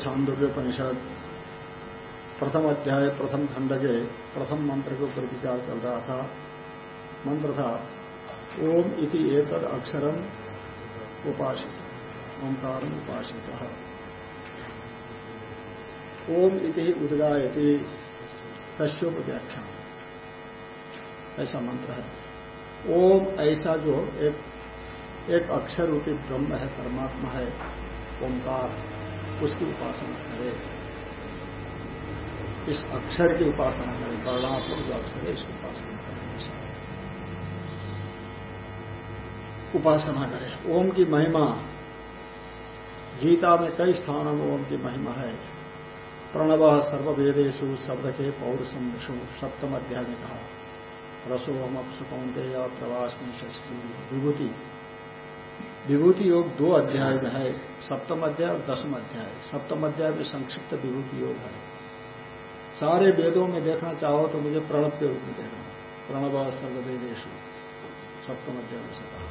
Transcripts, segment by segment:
सामवेदीय छांदोग्योपनिषद प्रथम अध्याय, प्रथम खंड के प्रथम मंत्र के ऊपर विचार चल रहा था। मंत्र था, ओम इति एतद अक्षरम उपासित ओंकार उपासित ओम इति उदगायति तस्ोपव्याख्या ऐसा मंत्र है। ओम ऐसा जो एक एक अक्षर रूपी ब्रह्म है, परमात्मा है, ओंकार। उसकी उपासना करे। इस अक्षर की उपासना करें, वर्णात्मक जो अक्षर है, इसकी उपासना करें। उपासना करें। ओम की महिमा। गीता में कई स्थानों में ओम की महिमा है। प्रणव सर्ववेदेशु शब्द के पौरुषम सप्तम अध्याय में कहा। रसो हम अपसुकौते प्रवास में षष्ठी विभूति। विभूति योग दो अध्याय में है, सप्तम अध्याय और दसम अध्याय। सप्तम अध्याय में संक्षिप्त विभूति योग है। सारे वेदों में देखना चाहो तो मुझे प्रणव के रूप में देखना। प्रणव सर्ववेदेशु सप्तम अध्याय में सका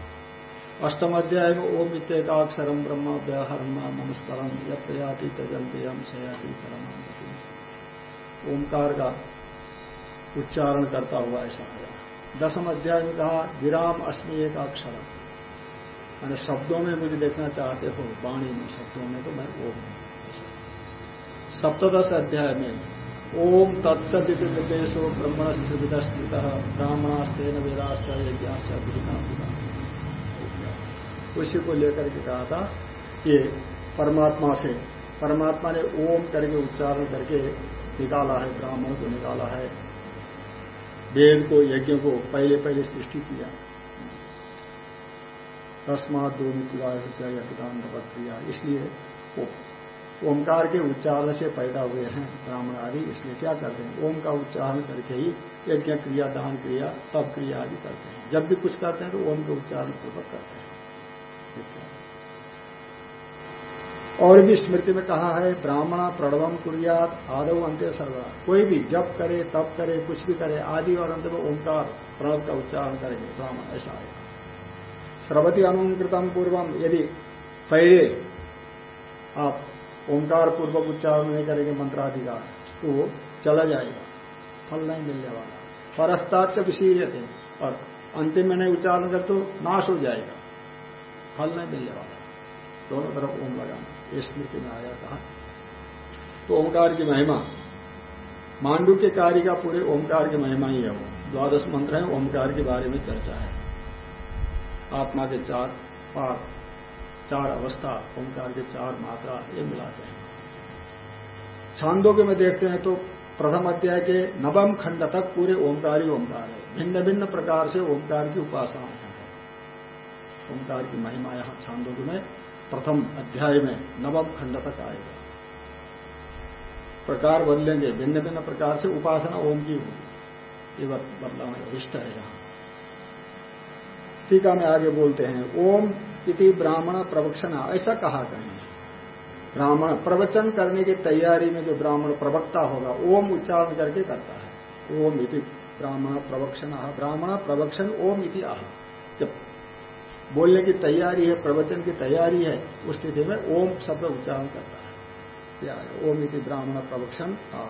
अष्टम अध्याय में ओम इत्येकाक्षरम ब्रह्म व्याहरण नमस्कारम यत्याति तजंते हम सयाति परम ओंकार का उच्चारण करता हुआ ऐसा दसम अध्याय में कहा, विराम अस्मि एक अक्षरम मैंने शब्दों में मुझे देखना चाहते हो, वाणी में, शब्दों में तो मैं ओम। सप्तदश अध्याय में, ओम तत्सदित निर्देशो ब्रह्मण स्थित वेदाश्च यज्ञाश्च उसी को लेकर के कहा था कि परमात्मा से, परमात्मा ने ओम करके उच्चारण करके निकाला है, ब्राह्मण को निकाला है। वेद को, यज्ञ को पहले पहले सृष्टि किया। तस्मात दो प्रक्रिया इसलिए ओंकार के उच्चारण से पैदा हुए हैं ब्राह्मण आदि, इसलिए क्या करते हैं? ओम का उच्चारण करके ही यज्ञ क्रिया, दान क्रिया, तप क्रिया आदि करते हैं। जब भी कुछ करते हैं तो ओम के उच्चारण पूर्वक करते हैं। और भी स्मृति में कहा है, ब्राह्मण प्रणवम कुरियात आदव अंत्य सर्वा कोई भी जब करे तब करे, कुछ भी करे, आदि और अंत में ओंकार, प्रणव का उच्चारण करेंगे। ब्राह्मण, ऐसा आएगा श्रवती अनुकृतम पूर्वम यदि पहले आप ओंकार पूर्वक उच्चारण नहीं करेंगे मंत्रादि का तो चला जाएगा। फल नहीं मिलने वाला। परस्ताच विशीर्य थे और अंतिम में नहीं उच्चारण कर तो नाश हो जाएगा। फल नहीं मिलने वाला। दोनों तरफ़ ओम लगाना। ये स्मृति में आया कहा तो ओंकार की महिमा। मांडू के कार्य का पूरे ओंकार की महिमा ही है वो। द्वादश मंत्र है, ओंकार के बारे में चर्चा है। आत्मा के चार पार, चार अवस्था, ओंकार के चार मात्रा, ये मिलाते हैं। छांदों के में देखते हैं तो प्रथम अध्याय के नवम खंड तक पूरे ओंकार ही ओंकार है। भिन्न भिन्न प्रकार से ओंकार की उपासना है। ओंकार की महिमा यहाँ छांदोग्य में प्रथम अध्याय में नवम खंड तक आएगा। प्रकार बदलेंगे, भिन्न भिन्न प्रकार से उपासना ओम की होगी। ये बदलाव इष्ट है यहाँ। टीका में आगे बोलते हैं, ओम इति ब्राह्मण प्रवक्षणा ऐसा कहा कहीं। ब्राह्मण, प्रवचन करने की तैयारी में जो ब्राह्मण प्रवक्ता होगा, ओम उच्चारण करके करता है। ओम इति ब्राह्मण प्रवक्षण ब्राह्मण प्रवक्षण ओम इति आह। जब बोलने की तैयारी है, प्रवचन की तैयारी है, उस स्थिति में ओम शब्द उच्चारण करता है। है ओम इति ब्राह्मण प्रवक्षण आह।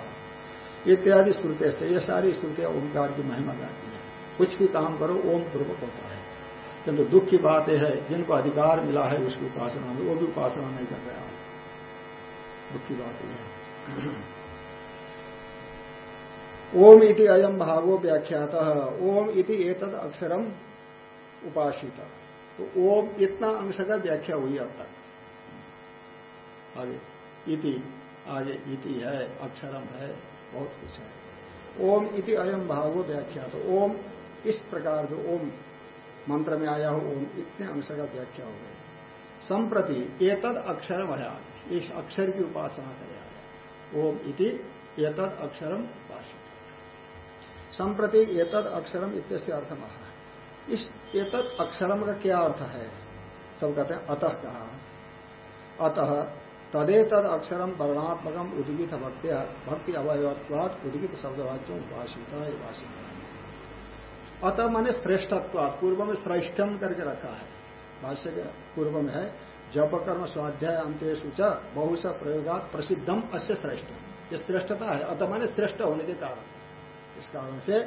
इत्यादि श्रुति से ये सारी श्रुतियाँ ओंकार की महिमा गाती है। कुछ भी काम करो, ओम पूर्वक होता है। किंतु दुख की बात यह है, जिनको अधिकार मिला है, उसकी उपासना में, वो भी उपासना नहीं कर रहे दुख की बात यह है। ओम इति अयम भावो व्याख्यात, ओम इति एतद अक्षरम उपासित तो ओम इतना अंश का व्याख्या हुई अब तक। आगे, इति आगे इति है अक्षरम है, बहुत कुछ है। ओम इति अयम भावो व्याख्या तो ओम इस प्रकार जो ओम मंत्र में आया हो, ओम, इतने अंश का व्याख्या हो गई संप्रति, एतद अक्षरम है इस अक्षर की उपासना करे ओम इति एतद अक्षरम उपासित संप्रति, एतद अक्षरम इत्यस्य अर्थ महा। इस एतद अक्षरम का क्या अर्थ है? तब कहते हैं, अतः कहा। अतः तदे तद अक्षरम वर्णात्मकम उद्गित भक्ति भक्ति अवयवाद उद्गित शब्दवाच्यों उपासित उपासित अतः मैंने श्रेष्ठत्व, पूर्व में श्रेष्ठम करके रखा है। भाष्य के पूर्व में है, जप कर्म स्वाध्याय अंत्येश बहुश प्रयोगात प्रसिद्धम अस्य श्रेष्ठ ये श्रेष्ठता है, अतः मैंने श्रेष्ठ होने के कारण। इस कारण से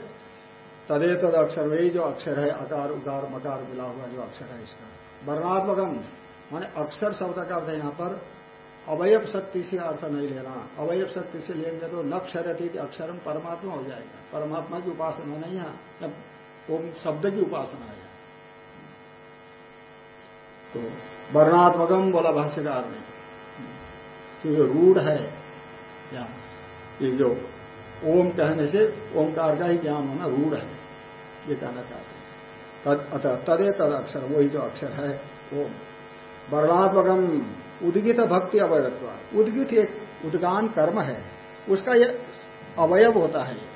तदे तद अक्षर वही जो अक्षर है, अकार, उकार, मकार मिला हुआ जो अक्षर है इसका। वर्णात्मकम, माने अक्षर शब्द का अर्थ यहाँ पर अवयव शक्ति से अर्थ नहीं लेना। अवयव शक्ति से लेंगे तो न क्षरती अक्षरम परमात्मा हो जाएगा। परमात्मा की उपासना नहीं है। ओम शब्द की उपासना है। तो वर्णात्मकम बोला भाष्यकार ने तो जो रूढ़ है या ये जो ओम कहने से ओंकार का ही ज्ञान होना रूढ़ है, ये कहना चाहते हैं। तदे तद अक्षर, वही जो अक्षर है, ओम। वर्णात्मकम, उद्गित भक्ति अवयत्व उद्गित एक उद्गान कर्म है, उसका ये अवयव होता है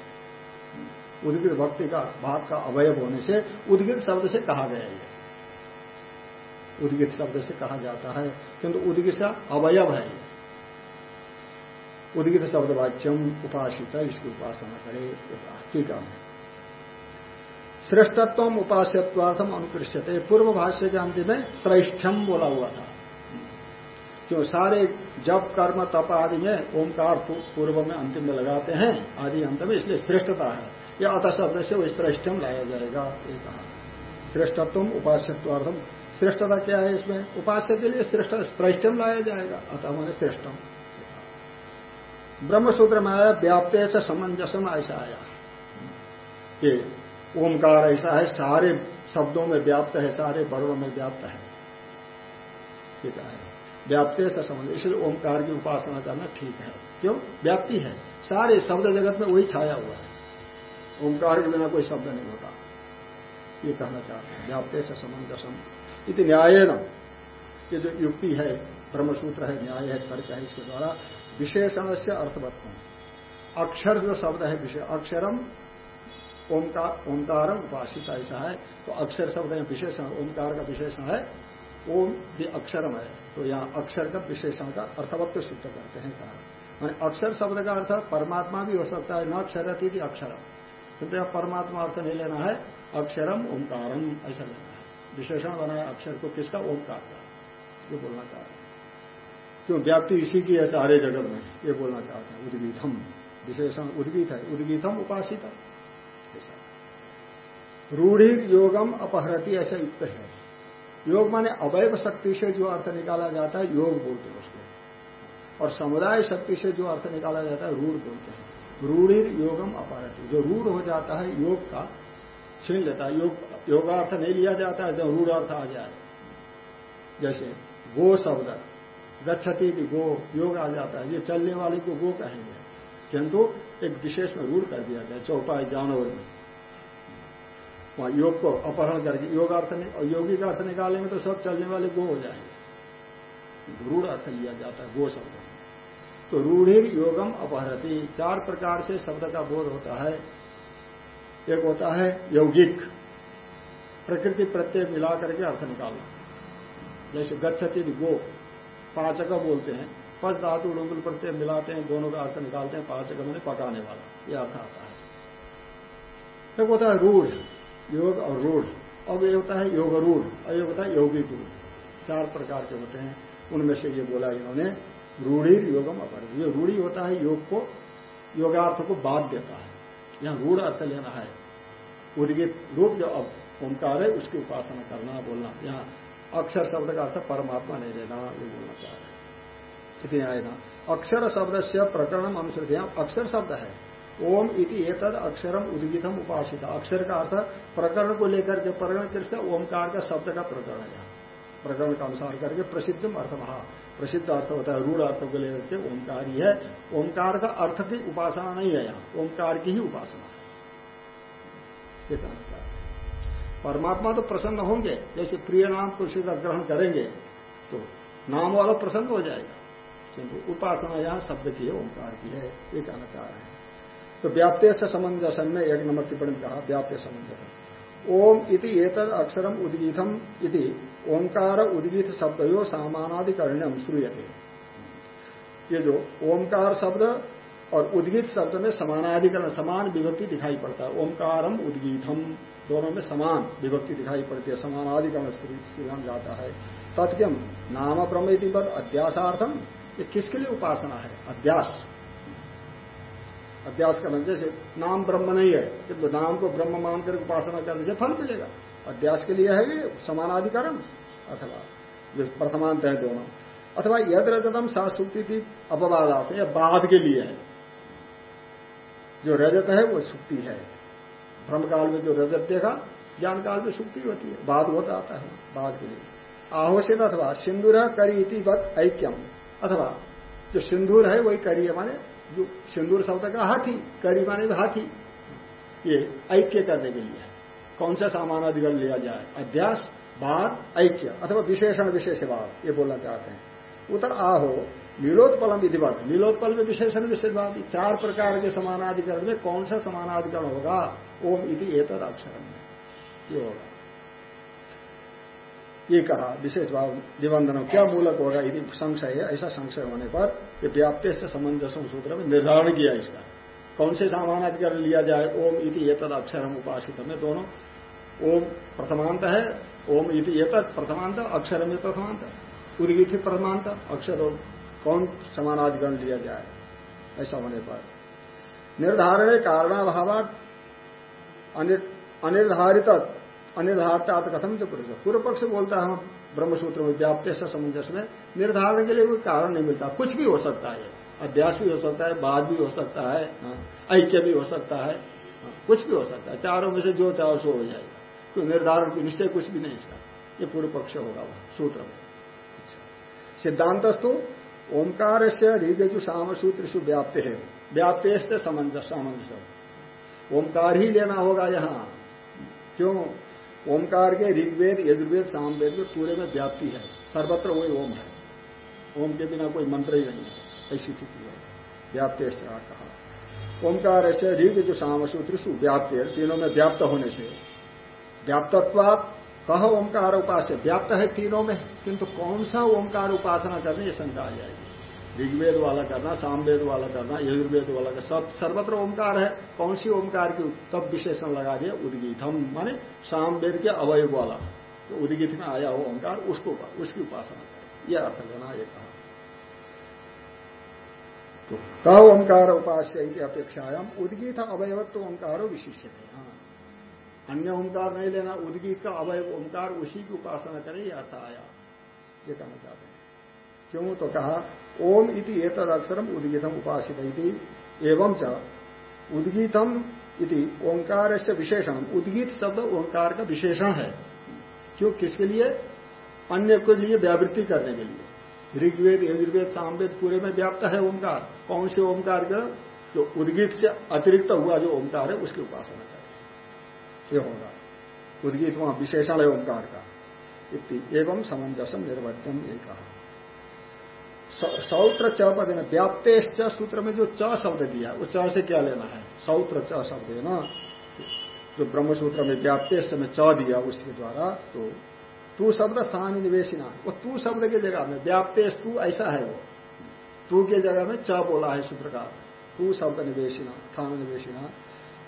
उद्गित भक्ति का, भाव का अवयव होने से उद्गित शब्द से कहा गया ये। उद्गित शब्द से कहा जाता है, किंतु उद्गित अवयव है उद्गित शब्द वाच्यम उपासित, इसकी उपासना करे, ठीक है। श्रेष्ठत्व उपास्यत्वार्थम अनुकृष्यते, पूर्व भाष्य के अंतिम में श्रेष्ठम बोला हुआ था। क्यों? सारे जप, कर्म, तप आदि में ओंकार पूर्व में अंतिम में लगाते हैं, आदि अंत में, इसलिए श्रेष्ठता है। यह अत शब्द से वो श्रेष्ठम लाया जाएगा, ये कहा। श्रेष्ठत्व उपास्यत्वार्थम श्रेष्ठता क्या है इसमें? उपास्य के लिए श्रेष्ठ श्रेष्ठम लाया जाएगा, अतः मैंने श्रेष्ठम ब्रह्मसूत्र में आया, व्याप्त से समंजसम ऐसा आया कि ओंकार ऐसा है, सारे शब्दों में व्याप्त है, सारे वर्णों में व्याप्त है। ठीक है। व्याप्ति से संबंध इसलिए ओंकार की उपासना करना ठीक है। क्यों? व्याप्ति है। सारे शब्द जगत में वही छाया हुआ है। ओंकार के बिना कोई शब्द नहीं होता। ये कहना चाहते हैं। व्याप्ति से समंजसम। इति न्याय न ये जो युक्ति है, ब्रह्मसूत्र है, न्याय है, तर्क है, इसके द्वारा विशेषण से अर्थवत्व अक्षर जो शब्द है विषय अक्षरम, ओंकार ओंकारम उपासित ऐसा है। तो अक्षर शब्द है, विशेषण। ओंकार का विशेषण है, ओम भी अक्षरम है। तो यहाँ अक्षर का विशेषण का अर्थवत्व सिद्ध करते हैं। कहा। अक्षर शब्द का अर्थ परमात्मा भी हो सकता है, न अक्षरती थी अक्षरम। किंतु परमात्मा अर्थ नहीं लेना है, अक्षरम ओंकारम, ऐसा लेना है। विशेषण बनाया अक्षर को किसका? ओंकार का। ये बोलना चाह रहे क्यों? व्याप्ति इसी की है सारे जगत में। ये बोलना चाहते हैं, उद्गीतम। विशेषण उद्गीत है, उद्गीतम उपासित। रूढ़ी योगम अपहरती, ऐसा युक्त है। योग माने अवैव शक्ति से जो अर्थ निकाला जाता है, योग बोलते हैं उसको। और समुदाय शक्ति से जो अर्थ निकाला जाता है, रूढ़ बोलते हैं। रूढ़ी योगम अपारती जो रूढ़ हो जाता है, योग का छीन लेता है। योग, योगार्थ नहीं लिया जाता है जब रूढ़ अर्थ आ जाए। जैसे गो शब्द, गच्छती की गो, योग आ जाता है। ये चलने वाले को गो कहेंगे। किंतु एक विशेष में रूढ़ कर दिया गया चौपाई जानवर में। वहाँ योग को अपहरण करके योग अर्थ और योगी का अर्थ निकालेंगे तो सब चलने वाले गो हो जाएँगे। रूढ़ अर्थ लिया जाता है, गो शब्द। तो रूढ़ी योगम अपहरती। चार प्रकार से शब्द का बोध होता है। एक होता है यौगिक। प्रकृति प्रत्यय मिला करके अर्थ निकालना। जैसे गच्छति गो। पाचक बोलते हैं। पच धातु डोंगल प्रत्यय मिलाते हैं, दोनों का अर्थ निकालते हैं, पाचक मैंने पकाने वाला। यह अर्थ आता है। एक होता है रूढ़। योग और रूढ़। अब ये होता है योग रूढ़। और ये होता है योगिक रूढ़। चार प्रकार के होते हैं। उनमें से ये बोला इन्होंने। रूढ़ी योगम अपर। ये रूढ़ी होता है, योग को, योगार्थ को बाध देता है। यहाँ रूढ़ अर्थ लेना है। उदगित रूप जो अब ओंकार है, उसकी उपासना करना, बोलना। यहाँ अक्षर शब्द का अर्थ परमात्मा नहीं लेना, ये बोलना चाह रहे इतने आए ना। अक्षर शब्द से प्रकरण अनुसृत। यहाँ अक्षर शब्द है। ओम इति एतद अक्षरम उद्गीतम उपासित। अक्षर का अर्थ प्रकरण को लेकर के प्रकरण कृष्ण ओमकार का शब्द का प्रकरण है। प्रकरण का अनुसार करके प्रसिद्धम अर्थ महा प्रसिद्ध अर्थ होता है, रूढ़ अर्थ को लेकर के ओंकार ही है। ओंकार का अर्थ की उपासना नहीं है यहाँ। ओंकार की ही उपासना परमात्मा तो प्रसन्न होंगे, जैसे प्रिय नाम किसी का ग्रहण करेंगे तो नाम वाला प्रसन्न हो जाएगा। किंतु उपासना यहाँ शब्द की है, ओंकार की है, ये कहना हैं। तो व्याप्त समंजसन में एक नंबर टिप्पणी कहा व्याप्य समंजसन। ओम इति एतद अक्षरम उद्गीतम इति ओंकार उद्गीत शब्दयो सामानाधिकरण्यम श्रूयते। ये जो ओंकार शब्द और उद्गीत शब्द में समानाधिकरण, समान विभक्ति दिखाई पड़ता है। ओंकारम उद्गीतम, दोनों में समान विभक्ति दिखाई पड़ती है, समानाधिकरण श्रीराम जाता है। तत्म नाम ब्रह्म पद, अध्यासार्थम, ये किसके लिए उपासना है? अध्यास। अध्यास करना जैसे नाम ब्रह्म नहीं है, किंतु नाम को ब्रह्म मानकर उपासना करने से फल मिलेगा। अध्यास के लिए है ये समानाधिकरण, अथवा प्रथमांत है दोनों। अथवा यद रजतम सुक्ति थी अपवादार्थ यह बाद के लिए है। जो रजत है, वो सुक्ति है। भ्रम काल में जो रजत देखा ज्ञान काल में सुक्ति होती है। बाद होता आता है, बाद के लिए। आहोषित अथवा सिंदूर करी इति वत ऐक्यम। अथवा जो सिंदूर है, वही करी है, माने जो सिंदूर शब्द का हाथी, करी माने हाथी। ये ऐक्य करने के लिए कौन सा सामान अधिकरण लिया जाए? अध्यास बात, ऐक्य, अथवा विशेषण विशेषवाद, ये बोलना चाहते हैं। उत्तर आहो नीलोत्पलम विधिवत नीलोत्पल में विशेषण विशेषवाद, चार प्रकार के समानाधिकरण में कौन सा समानाधिकरण होगा? ओम इति एतद अक्षर में ये होगा। ये कहा विशेष भाव निबंधन, क्या मूलक होगा? यदि संशय है, ऐसा संशय होने पर ये व्याप्त से समंजसम सूत्र में निर्धारण किया इसका। कौन से सामानाधिकरण लिया जाए, ओम इति ये तद अक्षर हम उपासित हमें दोनों, ओम प्रथमांत है, ओम इति ये तद प्रथमांत अक्षर में प्रथमांत, उदगित प्रथमांत, अक्षर और कौन समानाधिकरण लिया जाए, ऐसा होने पर। निर्धारण कारणाभाव अनिर्धारित अनिर्धारित अर्थ कथम जो पुरुष पूर्व पक्ष बोलता है हम ब्रह्मसूत्र में, व्याप्त समंजस में, निर्धारण के लिए कोई कारण नहीं मिलता, कुछ भी हो सकता है। अभ्यास भी हो सकता है बाद भी हो सकता है, ऐक्य भी हो सकता है, कुछ भी हो सकता है, चारों में से जो चाहो सो हो जाएगा कोई निर्धारण की निश्चय कुछ भी नहीं इसका। ये पूर्व पक्ष होगा वह सूत्र में। अच्छा। सिद्धांतस्तु ओंकार से ऋगजु साम सूत्र से व्याप्त। है व्याप्त समंजस, सामंजस। ओंकार ही लेना होगा यहाँ। क्यों? ओमकार के ऋग्वेद, यजुर्वेद, सामवेद में पूरे में व्याप्ति है। सर्वत्र वही ओम है। ओम के बिना कोई मंत्र ही नहीं है। ऐसी स्थिति है। व्याप्ति कहा ओंकार ऐसे ऋग जो सामसूत्र व्याप्त, तीनों में व्याप्त होने से। व्याप्तत्वात कह ओंकार उपास्य? व्याप्त है तीनों में, किंतु कौन सा ओंकार उपासना करने ये शंका आ जाएगी। ऋग्वेद वाला करना, सामवेद वाला करना, यजुर्वेद वाला करना, सब सर्वत्र ओंकार है। कौन सी ओंकार की तब विशेषण लगा दिया? उदगीतम, माने सामवेद के अवयव वाला। तो उदगीत में आया हो ओंकार, उसको उसकी उपासना। यह अर्थ लेना ये कहा। तो क ओंकार उपास्य अपेक्षायाम उदगीत अवयवत्व ओंकारो विशिष्य है। अन्य ओंकार नहीं लेना, उदगीत का अवयव ओंकार उसी की उपासना करें अर्थ आया ये कहना चाहते हैं। क्यों? तो कहा, ओम इति एतद अक्षरम उदगीतम उपासित एवं च उद्गीतम इति ओंकार से विशेषण उद्गीत शब्द ओंकार का विशेषण है। क्यों? किसके लिए? अन्य के लिए व्यावृत्ति करने के लिए। ऋग्वेद, यजुर्वेद, सामवेद पूरे में व्याप्त है ओंकार कौन से ओंकार का? जो उद्गीत से अतिरिक्त हुआ जो ओंकार है, उसकी उपासना करें ये होगा। उद्गीत वहाँ विशेषण है ओंकार का एवं समंजसम निर्वर्तन ये कहा सौत्र च पद में व्याप्तेश्च, सूत्र में जो च शब्द दिया, वो च से क्या लेना है? सौत्र च शब्द है ना? जो ब्रह्म सूत्र में व्याप्तेश्च में च दिया, उसके द्वारा तो तू शब्द स्थान निवेशिना। वो तू शब्द की जगह में व्याप्तेश तू, ऐसा है वो। तू के जगह में च बोला है सूत्रकार तू शब्द निवेशिना स्थान निवेशिना।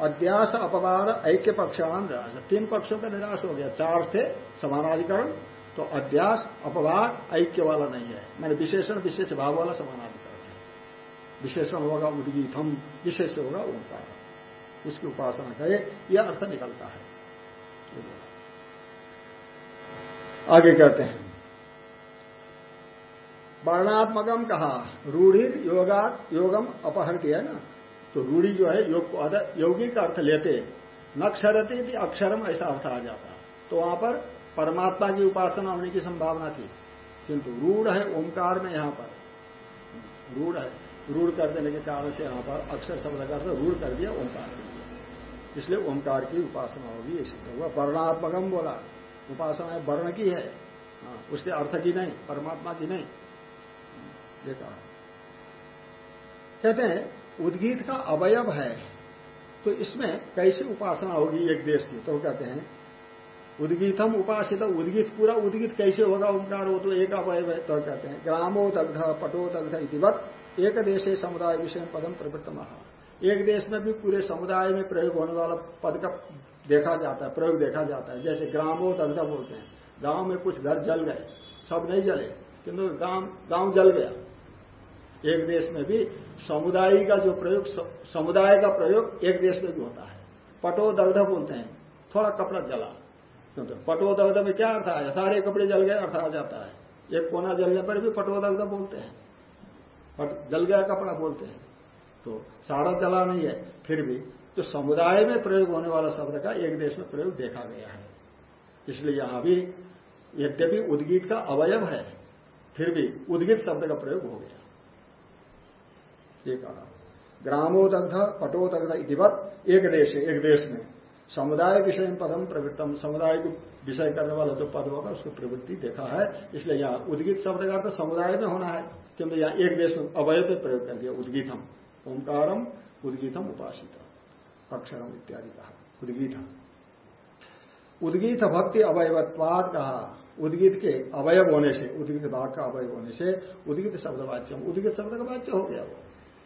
अध्यास अपवाद, ऐक्य पक्षान तीन पक्षों का निराश हो गया। चार थे, समानाधिकरण। तो अध्यास अपवाद, ऐक्य वाला नहीं है। मैंने विशेषण, विशेष भाव वाला समानाधिकरण है। विशेषण होगा उद्गीतम, विशेष होगा ओंकार उसकी उपासना करे, यह अर्थ निकलता है। आगे कहते हैं। वर्णात्मकम कहा रूढ़िर योगा योगम अपहृति है ना? तो रूढ़ी जो है, योग को यौगिक अर्थ लेते न क्षरते थी अक्षरम, ऐसा अर्थ आ जाता। तो वहाँ पर परमात्मा की उपासना होने की संभावना थी। किंतु रूढ़ है, ओंकार में यहाँ पर। रूढ़ है, रूढ़ कर देने के कारण से यहाँ पर अक्षर शब्द का अर्थ रूढ़ कर दिया, ओंकार इसलिए ओंकार की उपासना होगी, ये सिद्ध हुआ। वर्णात्मकम बोला। उपासना है वर्ण की है। हाँ, उसके अर्थ की नहीं परमात्मा की नहीं। ये कहा। कहते हैं उद्गीत का अवयव है। तो इसमें कैसे उपासना होगी एक देश की? तो कहते हैं उद्गीतम उपासित उद्गीत पूरा उद्गीत कैसे होगा? ओंकार हो तो एक अवयव है तो कहते हैं ग्रामो दग्ध पटो दग्ध इतिवत एक देश समुदाय विषय पदम प्रवृत्त एक देश में भी पूरे समुदाय में प्रयोग होने वाला पद का देखा जाता है, प्रयोग देखा जाता है। जैसे ग्रामो दग्ध बोलते हैं। गाँव में कुछ घर जल गए, सब नहीं जले, किंतु गाँव गाँव जल गया। एक देश में भी समुदाय का जो प्रयोग समुदाय का प्रयोग एक देश में भी होता है। पटो दग्ध बोलते हैं, थोड़ा कपड़ा जला। क्योंकि पटो दग्ध में क्या अर्थ आया? सारे कपड़े जल गए, अर्थ आ जाता है। एक कोना जलने पर भी पटो दग्ध बोलते हैं। जल गया कपड़ा बोलते हैं। तो सारा जला नहीं है, फिर भी जो समुदाय में प्रयोग होने वाला शब्द का एक देश में प्रयोग देखा गया है। इसलिए यहाँ भी यद्यपि उद्गीत का अवयव है, फिर भी उद्गीत शब्द का प्रयोग हो गया। ये कहा। ग्रामोदग्ध पटोदग्ध इतिवत एक देश है, एक देश में। समुदाय विषय पदम प्रवृत्तम समुदाय को विषय करने वाला जो पद होगा उसको प्रवृत्ति देखा है। इसलिए यहाँ उद्गीत शब्द का अर्थ समुदाय में होना है, क्योंकि यहाँ एक देश में अवयव में प्रयोग कर दिया, उद्गीतम, ओंकारम, उद्गीतम उपासित अक्षरम इत्यादि कहा। उदगीत। उदगीत भक्ति अवयवत्वाद कहा। उद्गीत के अवयव होने से उद्गीत भाग का अवयव होने से उद्गीत शब्द वाच्य उद्गीत शब्द का वाच्य हो गया वो।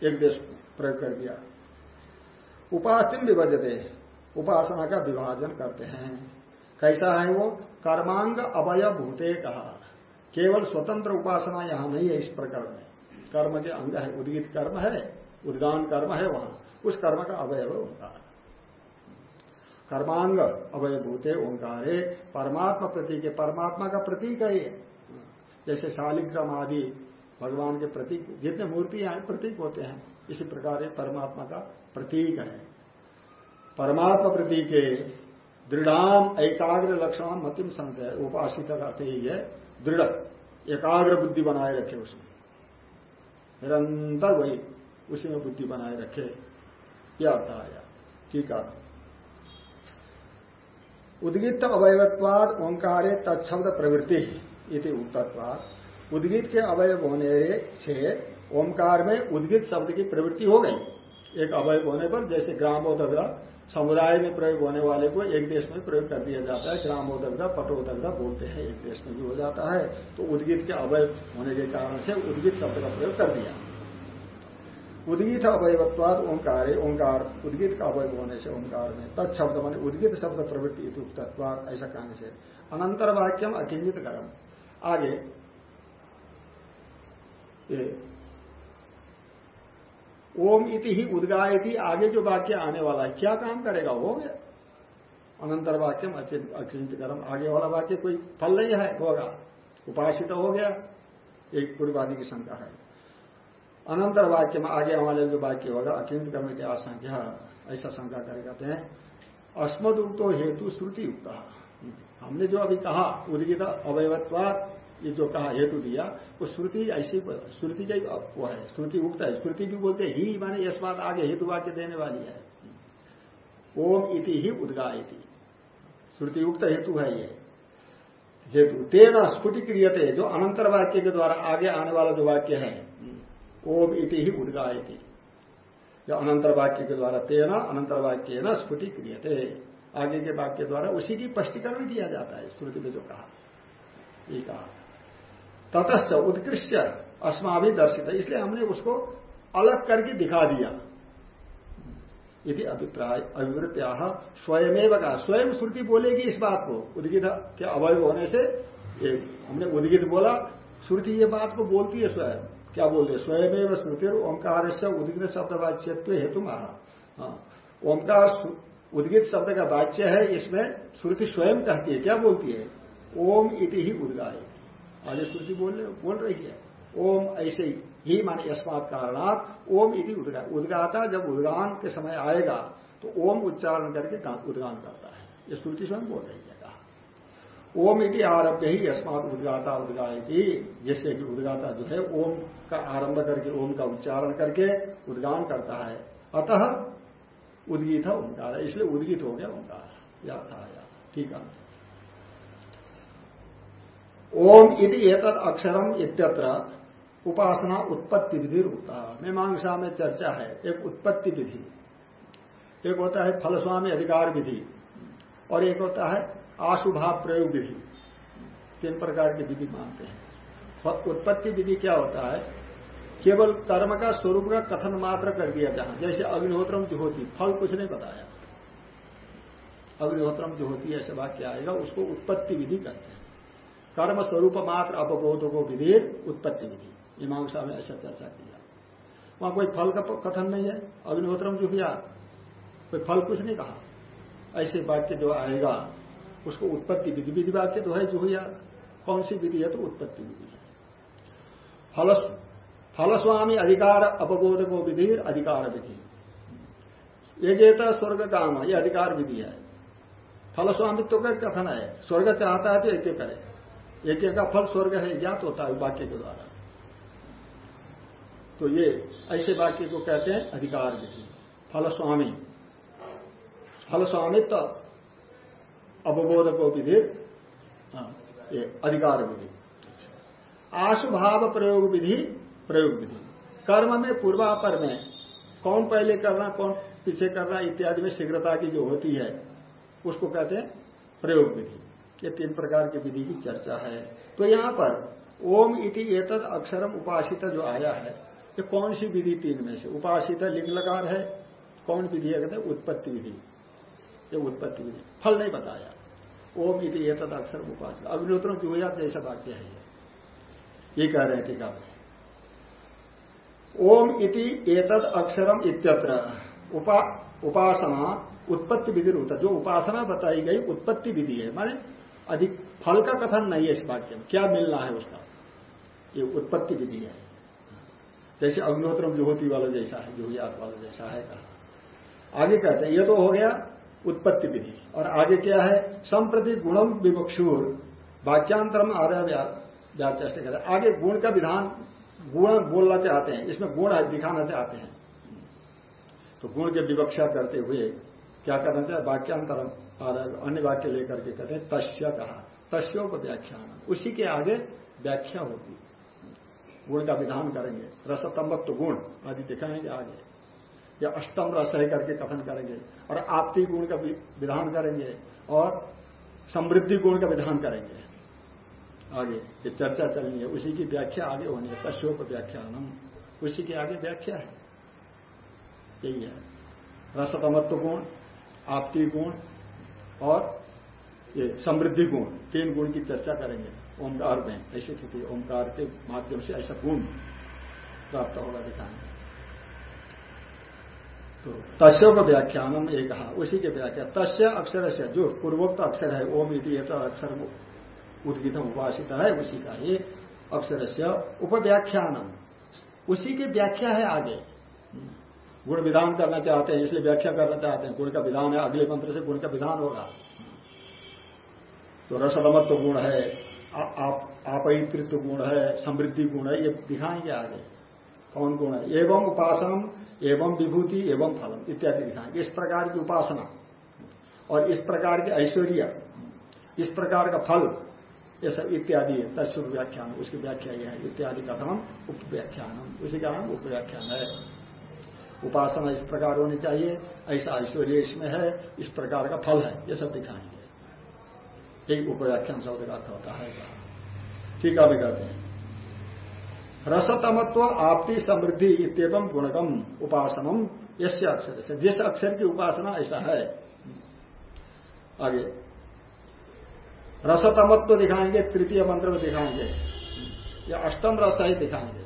एक देश प्रयोग कर दिया। उपासन विभजते। उपासना का विभाजन करते हैं। कैसा है वो? कर्मांग अवय भूते कहा। केवल स्वतंत्र उपासना यहाँ नहीं है इस प्रकार में। कर्म के अंग है। उदगित कर्म है। उद्गान कर्म है वहाँ। उस कर्म का अवयव उनका। कर्मांग अवयभूते ओंकारे, परमात्मा प्रतीक है। परमात्मा का प्रतीक है ये। जैसे शालिग्राम आदि भगवान के प्रतीक, जितने मूर्तियाँ हैं, प्रतीक होते हैं, इसी प्रकार ये परमात्मा का प्रतीक है। परमात्मा प्रतीक है दृढ़ाम एकाग्र लक्षण मतिम संत है उपासित का ही है दृढ़, एकाग्र बुद्धि बनाए रखे उसमें। निरंतर वही उसी में बुद्धि बनाए रखे। यह अर्थ आया ठीक है उद्गित अवयवत्वाद ओंकारे तत्शब्द प्रवृत्ति इति उत्तत्वाद। उद्गित के अवयव होने से ओंकार में उद्गित शब्द की प्रवृत्ति हो गई। एक अवयव होने पर जैसे ग्रामोदग्ध समुदाय में प्रयोग होने वाले को एक देश में प्रयोग कर दिया जाता है ग्रामोदग्ध पटोदग्ध बोलते हैं, एक देश में भी हो जाता है। तो उद्गित के अवयव होने के कारण से उद्गित शब्द का प्रयोग कर दिया। उद्गीत अवयवत्वाद ओंकार ओंकार, उद्गीत का अवयव होने से ओंकार में। तत्शब्द मान उद्गीत शब्द प्रवृत्ति उक्तत्वाद ऐसा कहने से। अनंतर वाक्यम अकिंजित कर्म। आगे। ये ओम इति ही उदगायती, आगे जो वाक्य आने वाला है, क्या काम करेगा? हो गया। अनंतर वाक्यम अचिंत कर्म। आगे वाला वाक्य कोई फल नहीं है, होगा। उपासित हो गया। एक पूर्वादि की शंका है। अनंतर वाक्य में आगे हमारे जो वाक्य होगा अकिंत कर्म की आशंका ऐसा शंका करे कहते हैं अस्मद उक्तो हेतु श्रुति युक्त हमने जो अभी कहा, उदगित अवयवत्वाद ये जो कहा, हेतु दिया, वो श्रुति ऐसी, श्रुति का वो है, श्रुति उक्त है। श्रुति भी बोलते ही माने इस बात आगे हेतु वाक्य देने वाली है। ओम इति ही उदगा श्रुति उक्त हेतु है ये। हेतु, तेना स्फुटी क्रियते जो अनंतर वाक्य के द्वारा आगे आने वाला जो वाक्य है ओम इति ही उदगायती। जो अनंतर वाक्य के द्वारा तेना अनंतर वाक्य न स्फुटी क्रियते। आगे के वाक्य द्वारा उसी की स्पष्टीकरण किया जाता है, स्मृति में जो कहा। ततश्च उत्कृष्ट अस्मा भी दर्शित है इसलिए हमने उसको अलग करके दिखा दिया। यदि अभिप्राय अभिवृत्या स्वयमेव कहा। स्वयं श्रुति बोलेगी इस बात को। उदगित के अवय होने से हमने उदगित बोला, श्रुति ये बात को बोलती है स्वयं। क्या बोलते स्वयं श्रुति ओंकार से उद्गित शब्द वाच्यत्व हेतु महा हाँ, ओंकार उद्गित शब्द का वाच्य है इसमें श्रुति स्वयं कहती है। क्या बोलती है? ओम इति ही उदगाय आगे श्रुति बोल बोल रही है। ओम ऐसे ही ही माने यस्मात कारणात ओम इति उदगा उदगाता जब उदगान के समय आएगा तो ओम उच्चारण करके उदगान करता है। ये श्रुति स्वयं बोल रही है। ओम इति आरभ्य ही यस्मात उदगाता उदगाएगी जिससे कि उदगाता जो है, ओम का आरंभ करके, ओम का उच्चारण करके उद्गान करता है। अतः उदगित है। इसलिए उदगित हो गया ओंकार। ठीक है। ओम इति एतद अक्षरम इत्यत्र उपासना उत्पत्ति विधि होता मीमांसा में चर्चा है। एक उत्पत्ति विधि। एक होता है फलस्वामी अधिकार विधि। और एक होता है आशुभाव प्रयोग विधि तीन प्रकार की विधि मानते हैं। उत्पत्ति विधि क्या होता है? केवल कर्म का स्वरूप का कथन मात्र कर दिया जहाँ। जैसे अग्निहोत्रम जो होती, फल कुछ नहीं बताया। अग्निहोत्रम जो होती है ऐसे वाक्य आएगा, उसको उत्पत्ति विधि कहते हैं। कर्म स्वरूप मात्र अपबोध को विधि उत्पत्ति विधि। मीमांसा में ऐसा चर्चा किया वहाँ कोई फल का कथन नहीं है। अग्निहोत्रम जो किया कोई फल कुछ नहीं कहा। ऐसे वाक्य जो आएगा, उसको उत्पत्ति विधि विधि वाक्य तो है जो या कौन सी विधि है? तो उत्पत्ति विधि है। फल फलस्वामी अधिकार अपबोध को विधि। अधिकार विधि एक स्वर्ग काम, ये अधिकार विधि है। फलस्वामित्व का कथन है। स्वर्ग चाहता है तो एक करे। एक का फल स्वर्ग है, ज्ञात होता है वाक्य के द्वारा। तो ये ऐसे वाक्य को कहते हैं अधिकार विधि। फलस्वामी फलस्वामित्व अवबोध को विधि अधिकार विधि आशुभाव प्रयोग विधि प्रयोग विधि कर्म में पूर्वापर में कौन पहले करना, कौन पीछे करना इत्यादि में शीघ्रता की जो होती है, उसको कहते हैं प्रयोग विधि ये तीन प्रकार की विधि की चर्चा है। तो यहाँ पर ओम इति एतद अक्षरम उपासित जो आया है, ये कौन सी विधि तीन में से? उपासित लिंग लकार है, कौन विधि है? कहते हैं उत्पत्ति विधि। ये उत्पत्ति विधि फल नहीं बताया। ओम इति एतद अक्षर उपासित अग्निहोत्र जुहया जैसा वाक्य है ये। कह रहे हैं टीका ओम इति एतद अक्षरम इत्यत्र उपा, उपासना उत्पत्ति विधि होता जो उपासना बताई गई उत्पत्ति विधि है। माने अधिक फल का कथन नहीं है इस वाक्य में। क्या मिलना है उसका? ये उत्पत्ति विधि है। जैसे अग्निहोत्रम जुहोती वाला जैसा है जुहियात वाला जैसा है कहा। आगे कहते हैं ये तो हो गया उत्पत्ति विधि। और आगे क्या है? संप्रति गुणम विवक्षुर। वाक्यांतरम आदय व्याचेष्ट कहते आगे गुण का विधान गुण बोलना चाहते हैं। इसमें गुण दिखाना चाहते हैं। तो गुण के विवक्षा करते हुए क्या करना चाहिए वाक्यांतरम अन्य वाक्य लेकर के कहते हैं, तस्य कहा। तस्यों को व्याख्यान उसी के आगे व्याख्या होगी। गुण का विधान करेंगे। रसतम्बत्व गुण, आदि दिखाएँगे आगे। या अष्टम रस है करके कथन करेंगे और आपती गुण का विधान करेंगे और समृद्धि गुण का विधान करेंगे। आगे ये चर्चा चलनी है। उसी की व्याख्या आगे होनी है। कश्योप व्याख्यानम। उसी के आगे व्याख्या है। यही है। रसतमत्व गुण, आपती गुण और ये समृद्धि गुण, तीन गुण की चर्चा करेंगे। ओंकार में। ऐसी स्थिति, ओंकार के माध्यम से ऐसा गुण प्राप्त होगा दिखाने तो तस्व को व्याख्यानम एक। कहा उसी के व्याख्या तस्य अक्षर से जो पूर्वोक्त अक्षर है, ओम इति अक्षर उद्गित उपासित है, उसी का ये अक्षर से उपव्याख्यानम। उसी की व्याख्या है आगे। गुण विधान करना चाहते हैं, इसलिए व्याख्या करना चाहते हैं। गुण का विधान है, अगले मंत्र से गुण का विधान होगा। तो रसदमत्व गुण है आप गुण है, समृद्धि गुण है, ये दिखाएँगे आगे। कौन गुण है? एवं उपासनम एवं विभूति एवं फलम, इत्यादि दिखाएँगे इस प्रकार की उपासना और इस प्रकार की ऐश्वर्य, इस प्रकार का फल, ये सब इत्यादि है। तस्व व्याख्यान, उसकी व्याख्या यह है। इत्यादि का नाम उपव्याख्यान उसी का नाम उपव्याख्यान है। उपासना इस प्रकार होनी चाहिए। ऐसा ऐश्वर्य इसमें है, इस प्रकार का फल है। ये सब दिखाएँगे। यही उपव्याख्यान शब्द का अर्थ होता है। ठीक है कहते हैं। रसतमत्व आपती समृद्धि इतम गुणगम उपासनम। यश अक्षर से जिस अक्षर की उपासना ऐसा है। आगे। रसतमत्व दिखाएँगे, तृतीय मंत्र में दिखाएँगे। या अष्टम रस ही दिखाएँगे।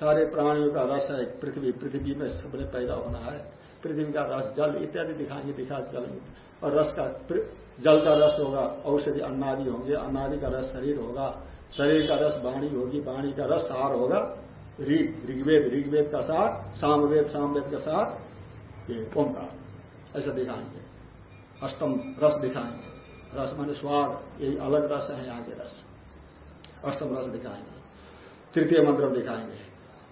सारे प्राणियों का रस है, पृथ्वी पृथ्वी में सबने पैदा होना है। पृथ्वी का रस जल इत्यादि दिखाएँगे, दिखा चलेंगे और रस का, जल का रस होगा, औषधि, अन्नादि होंगे, अन्नादि का रस शरीर होगा। शरीर का रस, वाणी होगी, वाणी का रस, सार होगा। ऋग, ऋग्वेद ऋग्वेद का साथ सामवेद सामवेद का साथ ये ओंकार। ऐसा दिखाएँगे। अष्टम रस दिखाएँगे। रस माने स्वाद, यही अलग रस है, यहाँ के रस। अष्टम रस दिखाएँगे। तृतीय मंत्र दिखाएँगे।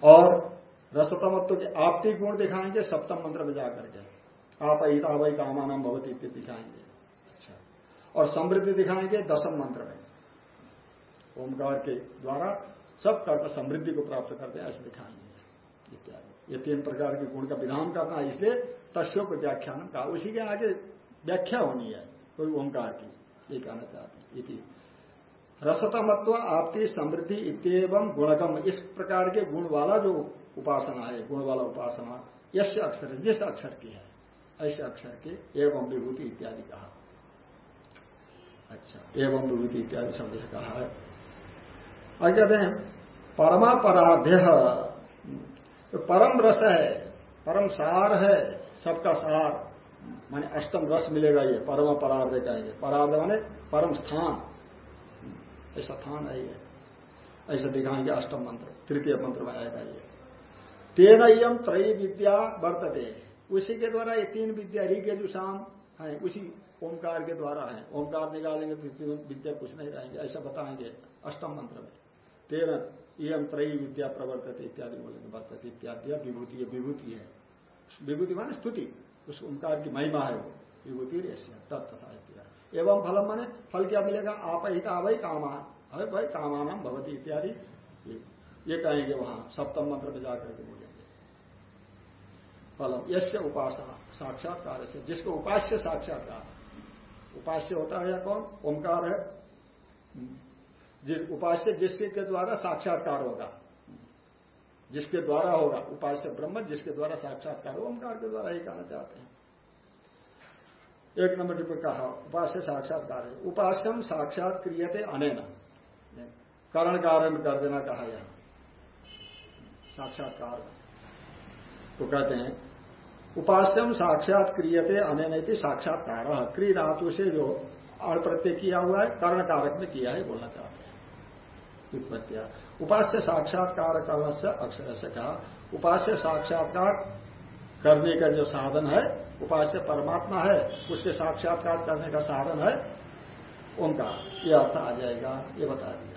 और रसतमत्व के आपती गुण दिखाएँगे, सप्तम मंत्र में जाकर के। आप अहिता वही कामानम भवती दिखाएँगे। अच्छा। और समृद्धि दिखाएँगे, दसम मंत्र में। ओमकार के द्वारा सब कर्म समृद्धि को प्राप्त करते हैं, ऐसे दिखाएँगे इत्यादि ये तीन प्रकार के गुण का विधान करना है, इसलिए तस्व को व्याख्यान का उसी के आगे व्याख्या होनी है, कोई ओंकार की, ये कहना चाहते हैं। रसतमत्व आपकी समृद्धि इतम गुणगम, इस प्रकार के गुण वाला जो उपासना है, गुण वाला उपासना, यश अक्षर, जिस अक्षर की है ऐसे अक्षर के एवं विभूति इत्यादि कहा। अच्छा एवं विभूति इत्यादि शब्द कहा है। और कहते हैं। परमा पराध्य तो परम रस है, परम सार है, सबका सार। माने अष्टम रस मिलेगा ये परम परार्ध कहेंगे परार्ध माने परम स्थान। ऐसा स्थान है ये। ऐसा दिखाएँगे अष्टम मंत्र, तृतीय मंत्र में आएगा ये। तेन यम त्रयी विद्या वर्तते। उसी के द्वारा ये तीन विद्या ऋगेजुषाम है, उसी ओंकार के द्वारा है। ओंकार निकालेंगे तो विद्या कुछ नहीं रहेंगे। ऐसा बताएँगे अष्टम मंत्र में। तेरह यम त्रयी विद्या प्रवर्तित इत्यादि बोलेंगे वर्तते इत्यादि विभूति विभूति है। विभूति माने स्तुति। उस ओंकार की महिमा है वो। विभूति तत्था एवं फलम माने फल क्या मिलेगा? आप हिता वही कामा। अरे भाई कामानाम भवती इत्यादि। ये कहेंगे वहाँ, सप्तम मंत्र में जाकर के बोलेंगे। फलम यश उपासना साक्षात्कार से। जिसको उपास्य साक्षात्कार। उपास्य होता है या कौन? ओंकार है। उपास्य जिसके द्वारा साक्षात्कार होगा, जिसके द्वारा होगा, उपास्य ब्रह्म जिसके द्वारा साक्षात्कार हो, ओंकार के द्वारा ही कहना चाहते हैं। एक नंबर टिप्पणी कहा, उपास्य साक्षात्कार है। उपास्यम साक्षात क्रियते अनेन। करण कारण कर देना कहा यह। साक्षात्कार। तो कहते हैं, उपास्यम साक्षात क्रियते अनेन साक्षात्कार। क्री धातु से जो अण प्रत्यय किया हुआ है, कर्ण कारक में किया है, बोलना चाहते उत्पत्तिया उपास्य साक्षात्कार कर्ण अक्षर से कहा उपास्य साक्षात्कार करने का जो साधन है, उपास्य परमात्मा है, उसके साक्षात्कार करने का साधन है, उनका। यह अर्थ आ जाएगा, ये बता दिया।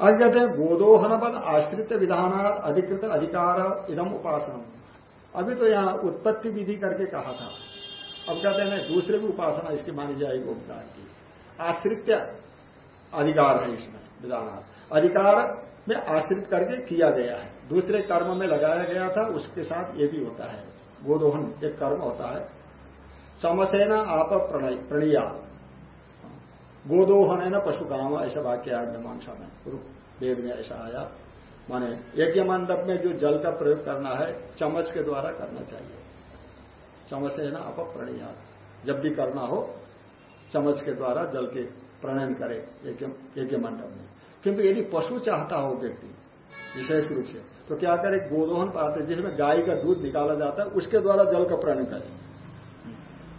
अब कहते हैं गोदोहनपद आश्रित विधानात अधिकृत अधिकार इदम उपासना अभी तो यहाँ उत्पत्ति विधि करके कहा था। अब कहते हैं दूसरे भी उपासना इसकी मानी जाएगी, ओंकार की। आश्रित अधिकार है इसमें विधानात अधिकार में आश्रित करके किया गया है। दूसरे कर्म में लगाया गया था, उसके साथ ये भी होता है। गोदोहन एक कर्म होता है। समसेना आप प्रणिया गोदोहन है ना पशु काम ऐसा वाक्य आया मीमांसा में। वेद में ऐसा आया। माने यज्ञ मंडप में जो जल का प्रयोग करना है चम्मच के द्वारा करना चाहिए। चम्मच है ना अप प्रणिया। जब भी करना हो चम्मच के द्वारा जल के प्रणयन करे यज्ञ मंडप में। किंतु यदि पशु चाहता हो व्यक्ति, विशेष रूप से तो क्या करे, गोदोहन पाते, जिसमें गाय का दूध निकाला जाता है, उसके द्वारा जल का प्रण करें।